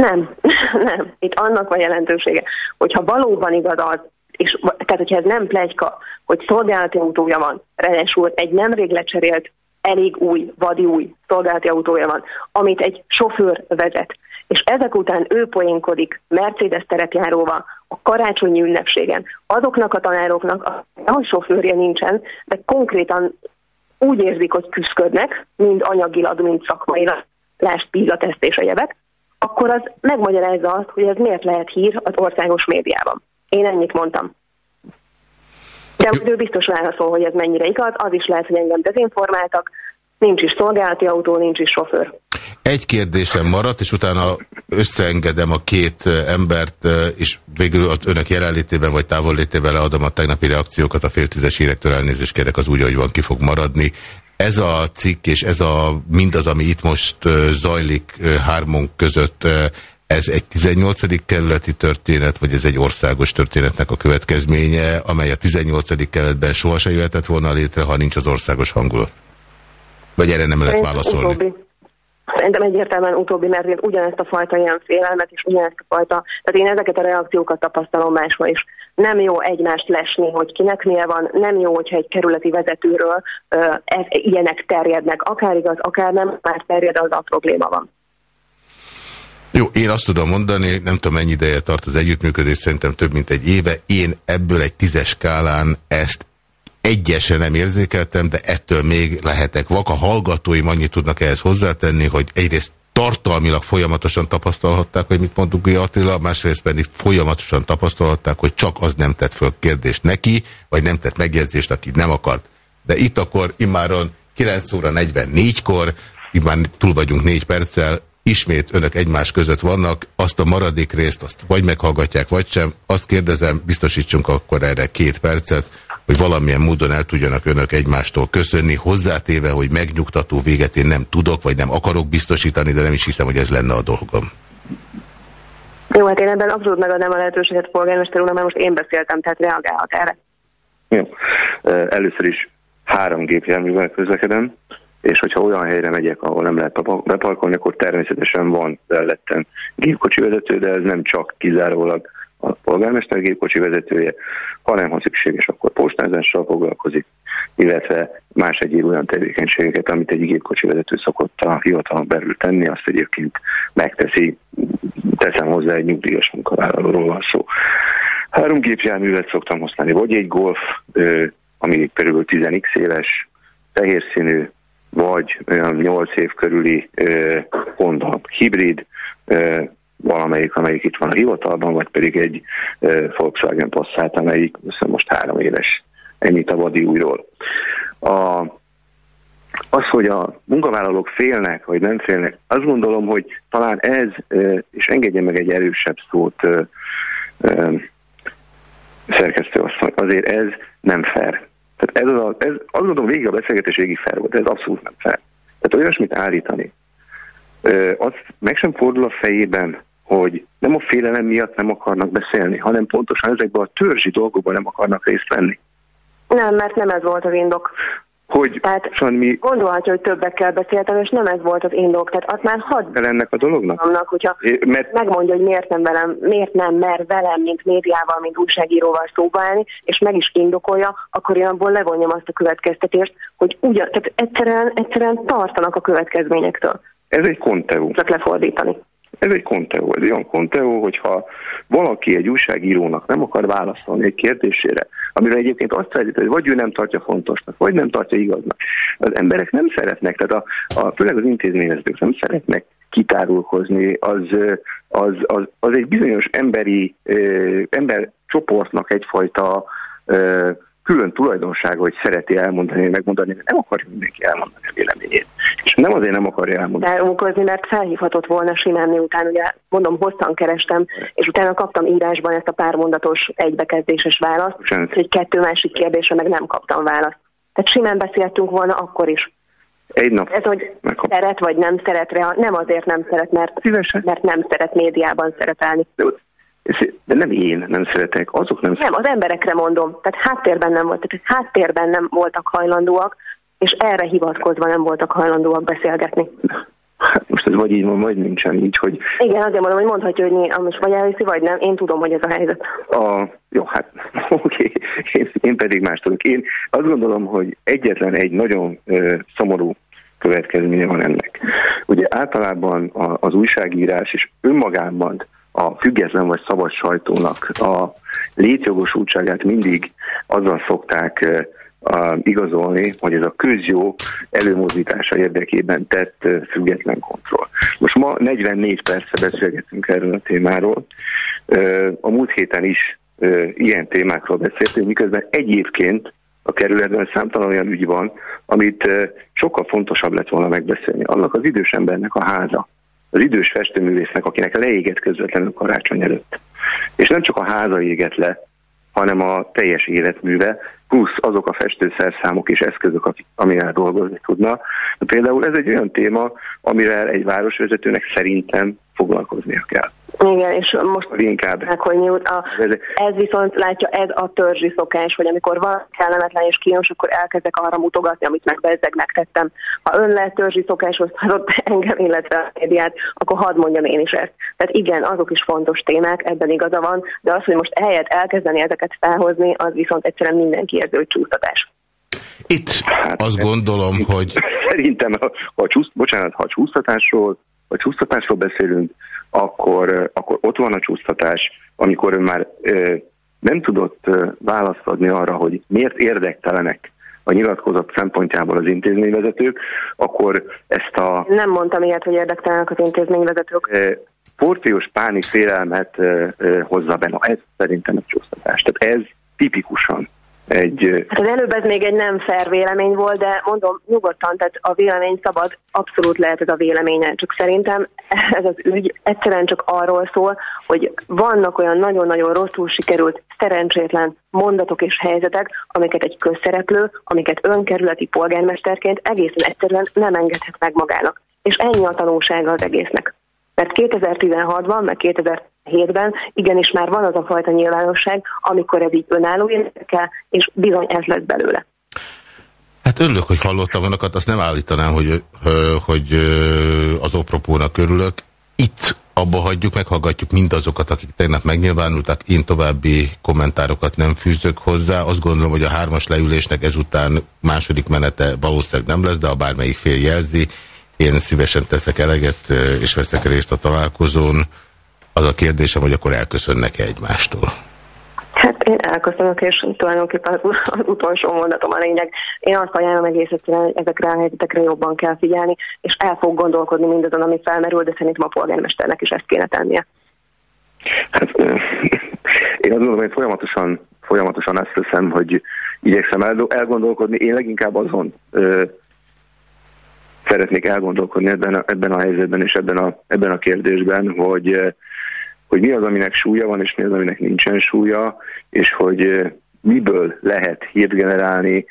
Nem, nem. Itt annak van jelentősége, hogyha valóban igaz az, és tehát hogyha ez nem plegyka, hogy szolgálati autója van, ráadásul egy nemrég lecserélt, elég új, vadi új szolgálati autója van, amit egy sofőr vezet, és ezek után ő poénkodik Mercedes terepjáróval a karácsonyi ünnepségen. Azoknak a tanároknak, ahogy sofőrje nincsen, de konkrétan úgy érzik, hogy küzdködnek, mind anyagilag, mind szakmailag, lásd pízateszt és egyebek, akkor az megmagyarázza azt, hogy ez miért lehet hír az országos médiában. Én ennyit mondtam. De ő biztos válaszol, hogy ez mennyire igaz, az is lehet, hogy engem dezinformáltak, nincs is szolgálati autó, nincs is sofőr. Egy kérdésem maradt, és utána összeengedem a két embert, és végül az önök jelenlétében vagy távollétében leadom a tegnapi reakciókat a fél tízes hírektől elnézést kérek, az úgy, hogy van, ki fog maradni. Ez a cikk és ez a mindaz, ami itt most zajlik hármunk között, ez egy 18. kerületi történet, vagy ez egy országos történetnek a következménye, amely a 18. kerületben sohasem jöhetett volna létre, ha nincs az országos hangulat? Vagy erre nem lehet válaszolni? Utóbbi. Szerintem egyértelműen utóbbi, mert ugyanezt a fajta ilyen félelmet, és ugyanezt a fajta, tehát én ezeket a reakciókat tapasztalom máshol is. Nem jó egymást lesni, hogy kinek milyen van, nem jó, hogyha egy kerületi vezetőről ez, ilyenek terjednek. Akár igaz, akár nem, már terjed, az a probléma van. Jó, én azt tudom mondani, nem tudom mennyi ideje tart az együttműködés, szerintem több mint egy éve. Én ebből egy tízes skálán ezt egyesre nem érzékeltem, de ettől még lehetek vak. A hallgatóim annyit tudnak ehhez hozzátenni, hogy egyrészt tartalmilag folyamatosan tapasztalhatták, hogy mit mondunk Guly Attila, másrészt pedig folyamatosan tapasztalhatták, hogy csak az nem tett föl kérdést neki, vagy nem tett megjegyzést, aki nem akart. De itt akkor immáron 9 óra 44-kor, immár túl vagyunk 4 perccel, ismét önök egymás között vannak, azt a maradék részt azt vagy meghallgatják, vagy sem. Azt kérdezem, biztosítsunk akkor erre két percet, hogy valamilyen módon el tudjanak önök egymástól köszönni, hozzátéve, hogy megnyugtató véget én nem tudok, vagy nem akarok biztosítani, de nem is hiszem, hogy ez lenne a dolgom. Jó, hát én ebben abszolút megadnám a lehetőséget polgármester úrnak, mert most én beszéltem, tehát reagálhat erre. Jó. Először is három gépjárművel közlekedem, és hogyha olyan helyre megyek, ahol nem lehet beparkolni, akkor természetesen van mellettem gépkocsi vezető, de ez nem csak kizárólag a polgármester gépkocsi vezetője, hanem ha szükséges, akkor postázással foglalkozik, illetve más egyéb olyan tevékenységeket, amit egy gépkocsi vezető szokott a hivatalon belül tenni, azt egyébként megteszi, teszem hozzá egy nyugdíjas munkavállalóról van szó. Három gépjárművet szoktam használni, vagy egy Golf, ami körülbelül 10x éves, fehér színű, vagy olyan 8 év körüli Honda hibrid, valamelyik, amelyik itt van a hivatalban, vagy pedig egy Volkswagen Passat, amelyik most három éves. Ennyit a vadi újról. A, az, hogy a munkavállalók félnek, vagy nem félnek, azt gondolom, hogy talán ez, és engedje meg egy erősebb szót, szerkesztő asszony, azért ez nem fair. Tehát ez, az, ez azt gondolom végig a beszélgetés végig fair volt, ez abszolút nem fair. Tehát olyasmit állítani, az meg sem fordul a fejében, hogy nem a félelem miatt nem akarnak beszélni, hanem pontosan ezekben a törzsi dolgokban nem akarnak részt venni. Nem, mert nem ez volt az indok hogy Tehát mi... gondolhatja, hogy többekkel beszéltem, és nem ez volt az indok. Tehát azt már hadd el ennek a dolognak? Annak, hogyha é, mert... megmondja, hogy miért nem velem, miért nem mer velem, mint médiával, mint újságíróval szóba állni, és meg is indokolja, akkor én abból levonjam azt a következtetést, hogy ugyan, tehát egyszerűen, egyszerűen tartanak a következményektől. Ez egy konteó. Csak lefordítani. Ez egy konteó, ez olyan konteó, hogyha valaki egy újságírónak nem akar válaszolni egy kérdésére, amire egyébként azt állít, hogy vagy ő nem tartja fontosnak, vagy nem tartja igaznak. Az emberek nem szeretnek, tehát a, a, főleg az intézményezők nem szeretnek kitárulkozni, az, az, az, az egy bizonyos emberi, ember csoportnak egyfajta külön tulajdonsága, hogy szereti elmondani, megmondani, de nem akarja mindenki elmondani a véleményét. És nem azért nem akarja elmondani. Elmunkozni, mert felhívhatott volna simán, miután ugye mondom, hosszan kerestem, és utána kaptam írásban ezt a pármondatos egybekezdéses választ, és egy kettő másik kérdésre meg nem kaptam választ. Tehát simán beszéltünk volna akkor is. Egy nap. Ez, hogy megkap. szeret vagy nem szeret, nem azért nem szeret, mert, mert nem szeret médiában szerepelni. De nem én nem szeretek, azok nem szeretek. Nem, az emberekre mondom. Tehát háttérben nem volt, tehát háttérben nem voltak hajlandóak, és erre hivatkozva nem voltak hajlandóak beszélgetni. Hát most ez vagy így van, vagy nincsen így, hogy... Igen, azért mondom, hogy mondhatja, hogy most vagy elviszi, vagy nem. Én tudom, hogy ez a helyzet. A, jó, hát oké, okay. én, én pedig más tudok. Én azt gondolom, hogy egyetlen egy nagyon ö, szomorú következménye van ennek. Ugye általában a, az újságírás és önmagában a független vagy szabad sajtónak a létjogosultságát mindig azzal szokták igazolni, hogy ez a közjó előmozdítása érdekében tett független kontroll. Most ma 44 perce beszélgetünk erről a témáról. A múlt héten is ilyen témákról beszéltünk, miközben egyébként a kerületben számtalan olyan ügy van, amit sokkal fontosabb lett volna megbeszélni. Annak az idős embernek a háza, az idős festőművésznek, akinek leégett közvetlenül karácsony előtt. És nem csak a háza égett le, hanem a teljes életműve, plusz azok a festőszerszámok és eszközök, amivel dolgozni tudna. Például ez egy olyan téma, amivel egy városvezetőnek szerintem foglalkoznia kell. Igen, és most inkább. Meg, hogy nyújt, a, ez viszont látja, ez a törzsi szokás, hogy amikor van kellemetlen és kínos, akkor elkezdek arra mutogatni, amit meg bezzeg megtettem. Ha ön lehet törzsi szokáshoz adott engem, illetve a médiát, akkor hadd mondjam én is ezt. Tehát igen, azok is fontos témák, ebben igaza van, de az, hogy most eljött elkezdeni ezeket felhozni, az viszont egyszerűen mindenki érző, hogy csúsztatás. Itt hát, azt gondolom, hogy... Szerintem, ha, ha csúsz, bocsánat, ha csúsztatásról, vagy csúsztatásról beszélünk, akkor, akkor ott van a csúsztatás, amikor ő már nem tudott választ adni arra, hogy miért érdektelenek a nyilatkozat szempontjából az intézményvezetők, akkor ezt a... Nem mondtam ilyet, hogy érdektelenek az intézményvezetők. Porciós pánik félelmet hozza be. Na ez szerintem a csúsztatás. Tehát ez tipikusan egy... Hát az előbb ez még egy nem fair vélemény volt, de mondom nyugodtan, tehát a vélemény szabad, abszolút lehet ez a véleménye, csak szerintem ez az ügy egyszerűen csak arról szól, hogy vannak olyan nagyon-nagyon rosszul sikerült, szerencsétlen mondatok és helyzetek, amiket egy közszereplő, amiket önkerületi polgármesterként egészen egyszerűen nem engedhet meg magának. És ennyi a tanulsága az egésznek. Mert 2016-ban, meg 2007-ben igenis már van az a fajta nyilvánosság, amikor ez így önálló érdekel, és bizony ez lesz belőle. Hát örülök, hogy hallottam onokat, azt nem állítanám, hogy, hogy az opropónak örülök. Itt abba hagyjuk, meghallgatjuk mindazokat, akik tegnap megnyilvánultak. Én további kommentárokat nem fűzök hozzá. Azt gondolom, hogy a hármas leülésnek ezután második menete valószínűleg nem lesz, de a bármelyik fél jelzi. Én szívesen teszek eleget, és veszek részt a találkozón. Az a kérdésem, hogy akkor elköszönnek-e egymástól. Hát én elköszönök, és tulajdonképpen az, az utolsó mondatom a lényeg. Én azt ajánlom egész egyszerűen, hogy ezekre a helyzetekre jobban kell figyelni, és el fog gondolkodni mindazon, ami felmerül, de szerintem a polgármesternek is ezt kéne tennie. Hát, én azt gondolom, hogy folyamatosan, folyamatosan ezt teszem, hogy igyekszem el, elgondolkodni. Én leginkább azon ö, szeretnék elgondolkodni ebben a, ebben a helyzetben és ebben a, ebben a kérdésben, hogy hogy mi az, aminek súlya van, és mi az, aminek nincsen súlya, és hogy miből lehet hírt generálni,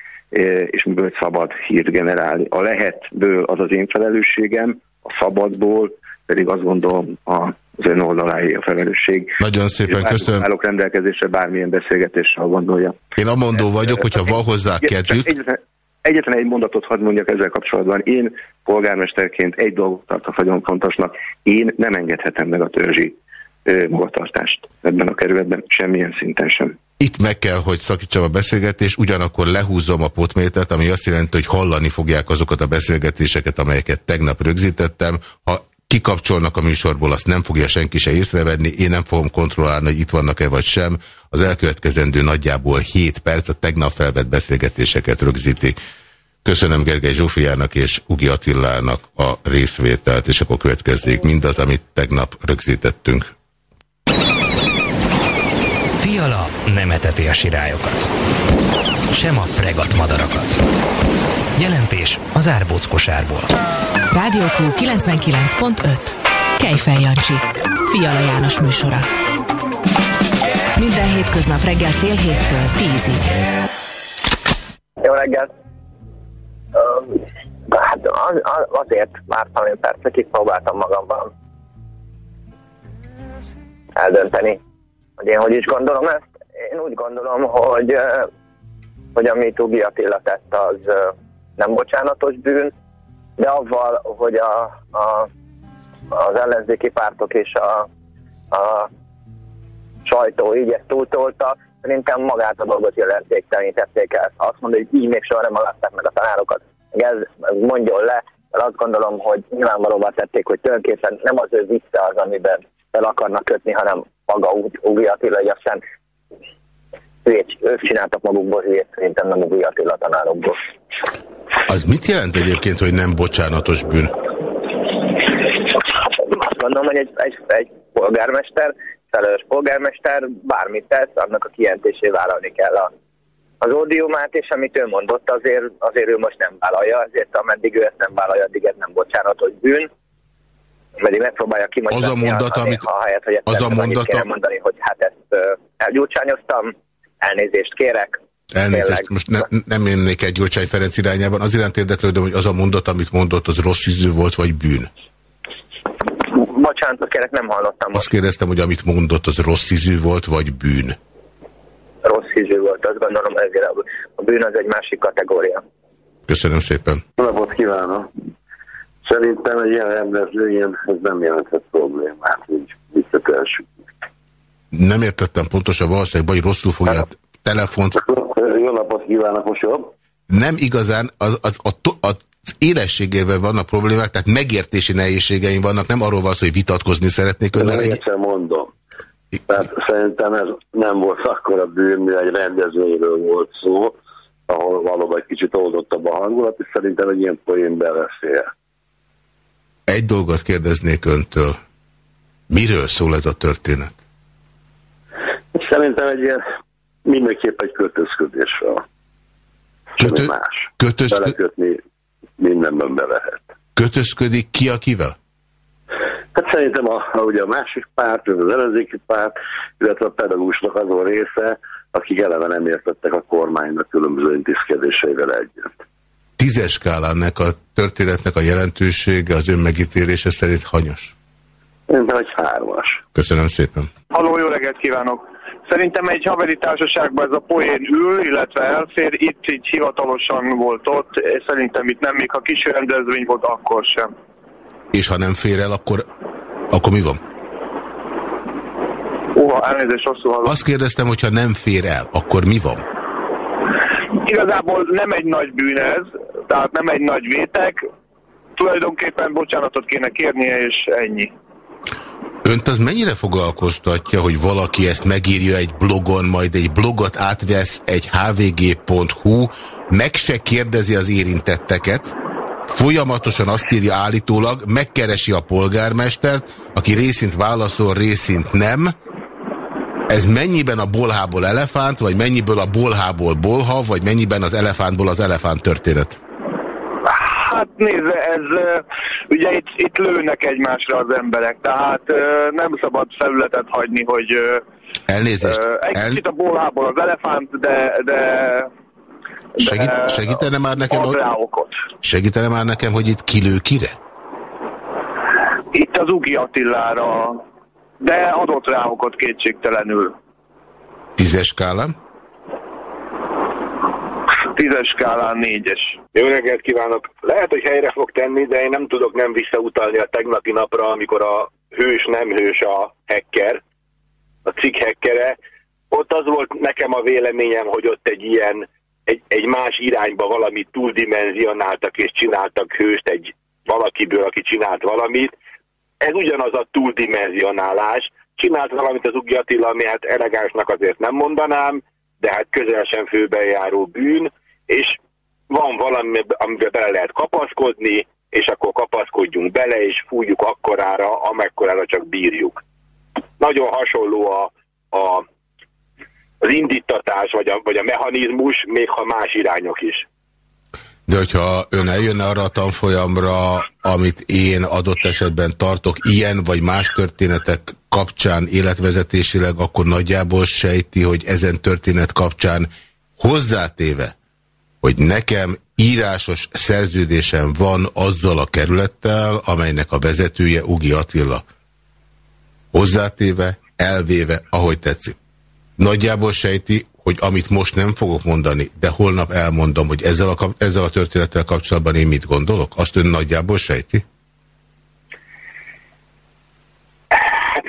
és miből szabad hírt generálni. A lehetből az az én felelősségem, a szabadból pedig azt gondolom a az ön oldaláé a felelősség. Nagyon szépen köszönöm. Állok rendelkezésre bármilyen beszélgetéssel gondolja. Én amondó vagyok, hogyha van hozzá kedvük. Egyetlen, egyetlen egy mondatot hadd mondjak ezzel kapcsolatban. Én polgármesterként egy dolgot tartok nagyon fontosnak. Én nem engedhetem meg a törzsi magatartást ebben a kerületben, semmilyen szinten sem. Itt meg kell, hogy szakítsam a beszélgetést, ugyanakkor lehúzom a potmétet, ami azt jelenti, hogy hallani fogják azokat a beszélgetéseket, amelyeket tegnap rögzítettem. Ha kikapcsolnak a műsorból, azt nem fogja senki se észrevenni, én nem fogom kontrollálni, hogy itt vannak-e vagy sem. Az elkövetkezendő nagyjából 7 perc a tegnap felvett beszélgetéseket rögzíti. Köszönöm Gergely Zsófiának és Ugi Attilának a részvételt, és akkor következzék mindaz, amit tegnap rögzítettünk. Fiala nem eteti a sirályokat. Sem a fregat madarakat. Jelentés az árbóc kosárból. Rádió Q 99.5. Kejfel Jancsi. Fiala János műsora. Minden hétköznap reggel fél héttől tízig. Jó reggelt! Hát az, az, azért vártam én persze, kipróbáltam magamban eldönteni, hogy én hogy is gondolom ezt. Én úgy gondolom, hogy, hogy amit Ugi Attila tett, az nem bocsánatos bűn, de avval, hogy a, a, az ellenzéki pártok és a, a sajtó így ezt túltolta, szerintem magát a dolgot jelentéktelenítették el. Azt mondja, hogy így még soha nem alatták meg a tanárokat. Ez, ez mondjon le, mert azt gondolom, hogy nyilvánvalóan tették, hogy tulajdonképpen nem az ő vicce az, amiben el akarnak kötni, hanem maga Ugi Attila, hogy aztán ők csináltak magukból hülyét, szerintem nem Ugi Attila tanárokból. Az mit jelent egyébként, hogy nem bocsánatos bűn? Azt gondolom, hogy egy, egy, egy polgármester, felelős polgármester bármit tesz, annak a kijelentésé vállalni kell a, az ódiumát, és amit ő mondott, azért, azért ő most nem vállalja, ezért ameddig ő ezt nem vállalja, addig ez nem bocsánatos bűn pedig megpróbálja kimagyarni az a mondat, a, amit, ahelyett, hogy az a mondat, kell mondani, hogy hát ezt uh, elgyurcsányoztam, elnézést kérek. Elnézést, tényleg. most ne, nem mennék egy Gyurcsány Ferenc irányában. Az iránt érdeklődöm, hogy az a mondat, amit mondott, az rossz ízű volt, vagy bűn? Bocsánat, kérek, nem hallottam. Azt kérdeztem, hogy amit mondott, az rossz ízű volt, vagy bűn? Rossz ízű volt, azt gondolom, ezért a bűn az egy másik kategória. Köszönöm szépen. Napot kívánok! Szerintem egy ilyen rendező ilyen, ez nem jelenthet problémát, hogy visszakersük. Nem értettem pontosan, valószínűleg vagy rosszul fogja hát, telefont. Jó napot kívánok, most jobb? Nem igazán, az, az, a, a, az élességével vannak problémák, tehát megértési nehézségeim vannak, nem arról van szó, hogy vitatkozni szeretnék önnel. Egy... Egyszer mondom. Tehát szerintem ez nem volt akkor a bűn, mi egy rendezőről volt szó, ahol valóban egy kicsit oldottabb a hangulat, és szerintem egy ilyen poén belefér. Egy dolgot kérdeznék öntől. Miről szól ez a történet? Szerintem egy ilyen, mindenképp egy kötözködésről. Kötö más. Kötözkö... Belekötni mindenben be lehet. Kötözködik ki akivel? Hát szerintem a, a, ugye a másik párt, az ellenzéki párt, illetve a pedagógusnak azon része, akik eleve nem értettek a kormánynak különböző intézkedéseivel együtt tízes skálánnak a történetnek a jelentősége az ön megítélése szerint hanyas? Egy hármas. Köszönöm szépen. Halló, jó reggelt kívánok! Szerintem egy haveri társaságban ez a poén ül, illetve elfér, itt így hivatalosan volt ott, és szerintem itt nem, még ha kis rendezvény volt, akkor sem. És ha nem fér el, akkor, akkor mi van? Ó, elnézést, rosszul hallom. Azt kérdeztem, hogyha nem fér el, akkor mi van? Igazából nem egy nagy bűn ez, tehát nem egy nagy vétek. Tulajdonképpen bocsánatot kéne kérnie, és ennyi. Önt az mennyire foglalkoztatja, hogy valaki ezt megírja egy blogon, majd egy blogot átvesz egy hvg.hu, meg se kérdezi az érintetteket, folyamatosan azt írja állítólag, megkeresi a polgármestert, aki részint válaszol, részint nem. Ez mennyiben a bolhából elefánt, vagy mennyiből a bolhából bolha, vagy mennyiben az elefántból az elefánt történet? Hát nézze, ez ugye itt, itt lőnek egymásra az emberek, tehát nem szabad felületet hagyni, hogy Elnézést. egy el... kicsit a bolhából az elefánt, de, de Segít, segítene már nekem, hogy, segítene már nekem, hogy itt kilő kire? Itt az Ugi Attilára, de adott rá okot kétségtelenül. Tízes skálán? Tízes skálán négyes. Jó reggelt kívánok! Lehet, hogy helyre fog tenni, de én nem tudok nem visszautalni a tegnapi napra, amikor a hős nem hős a hacker, a cikk hackere. Ott az volt nekem a véleményem, hogy ott egy ilyen egy, egy más irányba valamit túldimenzionáltak és csináltak hőst egy valakiből, aki csinált valamit. Ez ugyanaz a túldimenzionálás. Csinált valamit az Ugi Attila, ami hát elegánsnak azért nem mondanám, de hát közel sem főben járó bűn, és van valami, amiben bele lehet kapaszkodni, és akkor kapaszkodjunk bele, és fújjuk akkorára, amekkorára csak bírjuk. Nagyon hasonló a, a az indítatás, vagy a, vagy a mechanizmus, még ha más irányok is. De hogyha ön eljönne arra a tanfolyamra, amit én adott esetben tartok ilyen vagy más történetek kapcsán életvezetésileg, akkor nagyjából sejti, hogy ezen történet kapcsán hozzátéve, hogy nekem írásos szerződésem van azzal a kerülettel, amelynek a vezetője Ugi Attila. Hozzátéve, elvéve, ahogy tetszik nagyjából sejti, hogy amit most nem fogok mondani, de holnap elmondom, hogy ezzel a, ezzel a történettel kapcsolatban én mit gondolok? Azt ön nagyjából sejti? Hát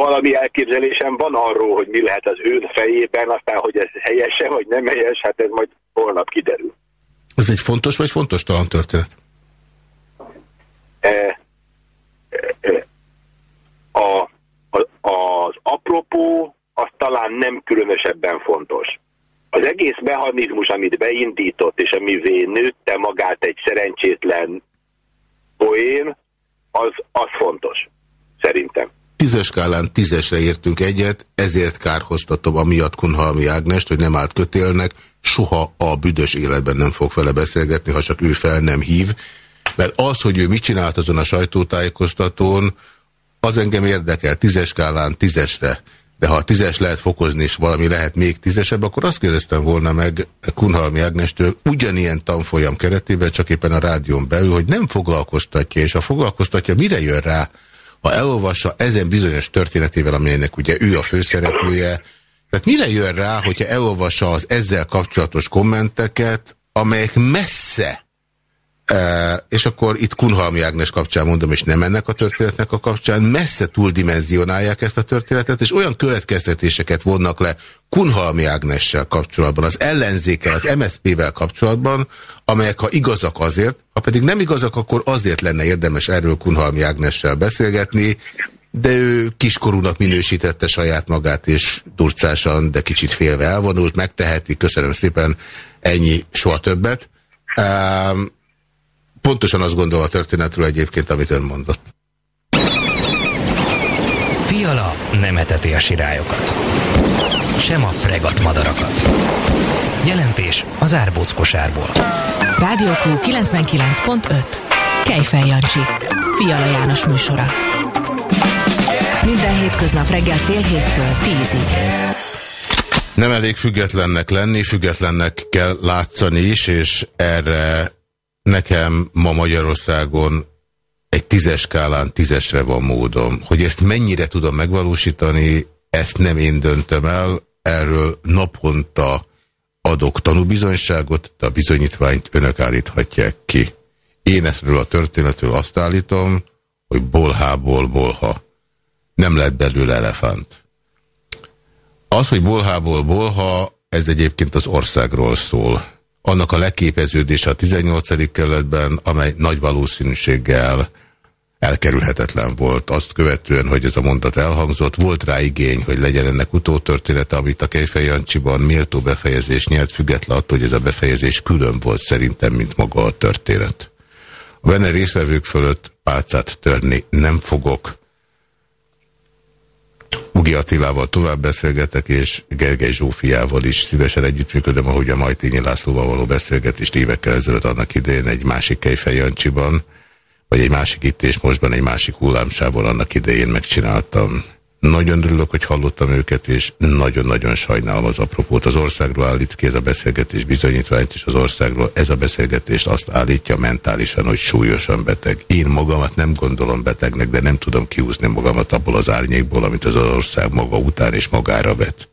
valami elképzelésem van arról, hogy mi lehet az ön fejében, aztán, hogy ez helyese vagy nem helyes, hát ez majd holnap kiderül. Ez egy fontos vagy fontos talan történet? E, e, e, a, a, az apropó az talán nem különösebben fontos. Az egész mechanizmus, amit beindított, és amivé nőtte magát egy szerencsétlen poén, az, az fontos, szerintem. Tízes skálán tízesre értünk egyet, ezért kárhoztatom amiatt Kunhalmi Ágnest, hogy nem állt kötélnek, soha a büdös életben nem fog vele beszélgetni, ha csak ő fel nem hív, mert az, hogy ő mit csinált azon a sajtótájékoztatón, az engem érdekel, tízes skálán tízesre. De ha a tízes lehet fokozni, és valami lehet még tízesebb, akkor azt kérdeztem volna meg Kunhalmi Ágnestől ugyanilyen tanfolyam keretében, csak éppen a rádión belül, hogy nem foglalkoztatja, és ha foglalkoztatja, mire jön rá, ha elolvassa ezen bizonyos történetével, amelynek ugye ő a főszereplője, tehát mire jön rá, hogyha elolvassa az ezzel kapcsolatos kommenteket, amelyek messze és akkor itt Kunhalmi Ágnes kapcsán mondom, és nem ennek a történetnek a kapcsán, messze túldimenzionálják ezt a történetet, és olyan következtetéseket vonnak le Kunhalmi Ágnessel kapcsolatban, az ellenzékkel, az MSZP-vel kapcsolatban, amelyek ha igazak azért, ha pedig nem igazak, akkor azért lenne érdemes erről Kunhalmi Ágnessel beszélgetni, de ő kiskorúnak minősítette saját magát, és durcásan, de kicsit félve elvonult, megteheti, köszönöm szépen, ennyi, soha többet. Um, Pontosan azt gondol a történetről egyébként, amit ön mondott. Fiala nem eteti a sirályokat. Sem a fregat madarakat. Jelentés az árbóc kosárból. Rádió Q 99.5. Kejfel Jancsi. Fiala János műsora. Minden hétköznap reggel fél héttől tízig. Nem elég függetlennek lenni, függetlennek kell látszani is, és erre Nekem ma Magyarországon egy tízes skálán tízesre van módom. Hogy ezt mennyire tudom megvalósítani, ezt nem én döntöm el, erről naponta adok tanúbizonyságot, de a bizonyítványt önök állíthatják ki. Én ezről a történetről azt állítom, hogy bolhából bolha. Nem lett belőle elefánt. Az, hogy bolhából bolha, ez egyébként az országról szól. Annak a leképeződése a 18. kerületben, amely nagy valószínűséggel elkerülhetetlen volt. Azt követően, hogy ez a mondat elhangzott, volt rá igény, hogy legyen ennek utótörténete, amit a Kejfej Jancsiban méltó befejezés nyert, független attól, hogy ez a befejezés külön volt szerintem, mint maga a történet. A benne részvevők fölött pálcát törni nem fogok. Ugi Attilával tovább beszélgetek, és Gergely Zsófiával is szívesen együttműködöm, ahogy a Majtényi Lászlóval való beszélgetést évekkel ezelőtt annak idején egy másik Kejfej Jancsiban vagy egy másik itt és mostban egy másik hullámsávon annak idején megcsináltam. Nagyon örülök, hogy hallottam őket, és nagyon-nagyon sajnálom az apropót. Az országról állít ki ez a beszélgetés bizonyítványt, és az országról ez a beszélgetést azt állítja mentálisan, hogy súlyosan beteg. Én magamat nem gondolom betegnek, de nem tudom kiúzni magamat abból az árnyékból, amit az ország maga után és magára vet.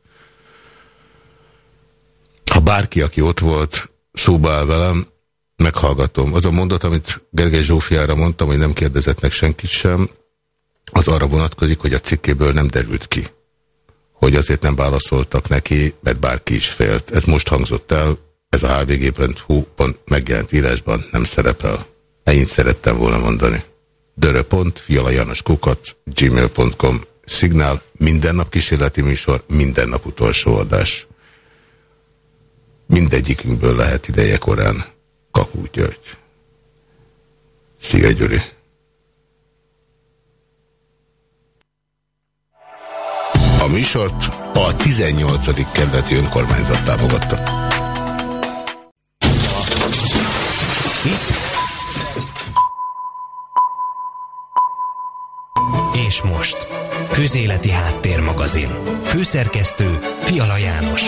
Ha bárki, aki ott volt, szóba áll velem, meghallgatom. Az a mondat, amit Gergely Zsófiára mondtam, hogy nem kérdezett meg senkit sem, az arra vonatkozik, hogy a cikkéből nem derült ki. Hogy azért nem válaszoltak neki, mert bárki is félt. Ez most hangzott el, ez a hvg.hu megjelent írásban nem szerepel. Ennyit szerettem volna mondani. Dörö.pont, kukat, gmail.com, szignál, minden nap kísérleti műsor, minden nap utolsó adás. Mindegyikünkből lehet ideje korán. Kakú György. Szia Gyuri. A műsort a 18. kerületi önkormányzat támogatta. És most, Közéleti Háttérmagazin. Főszerkesztő Fiala János.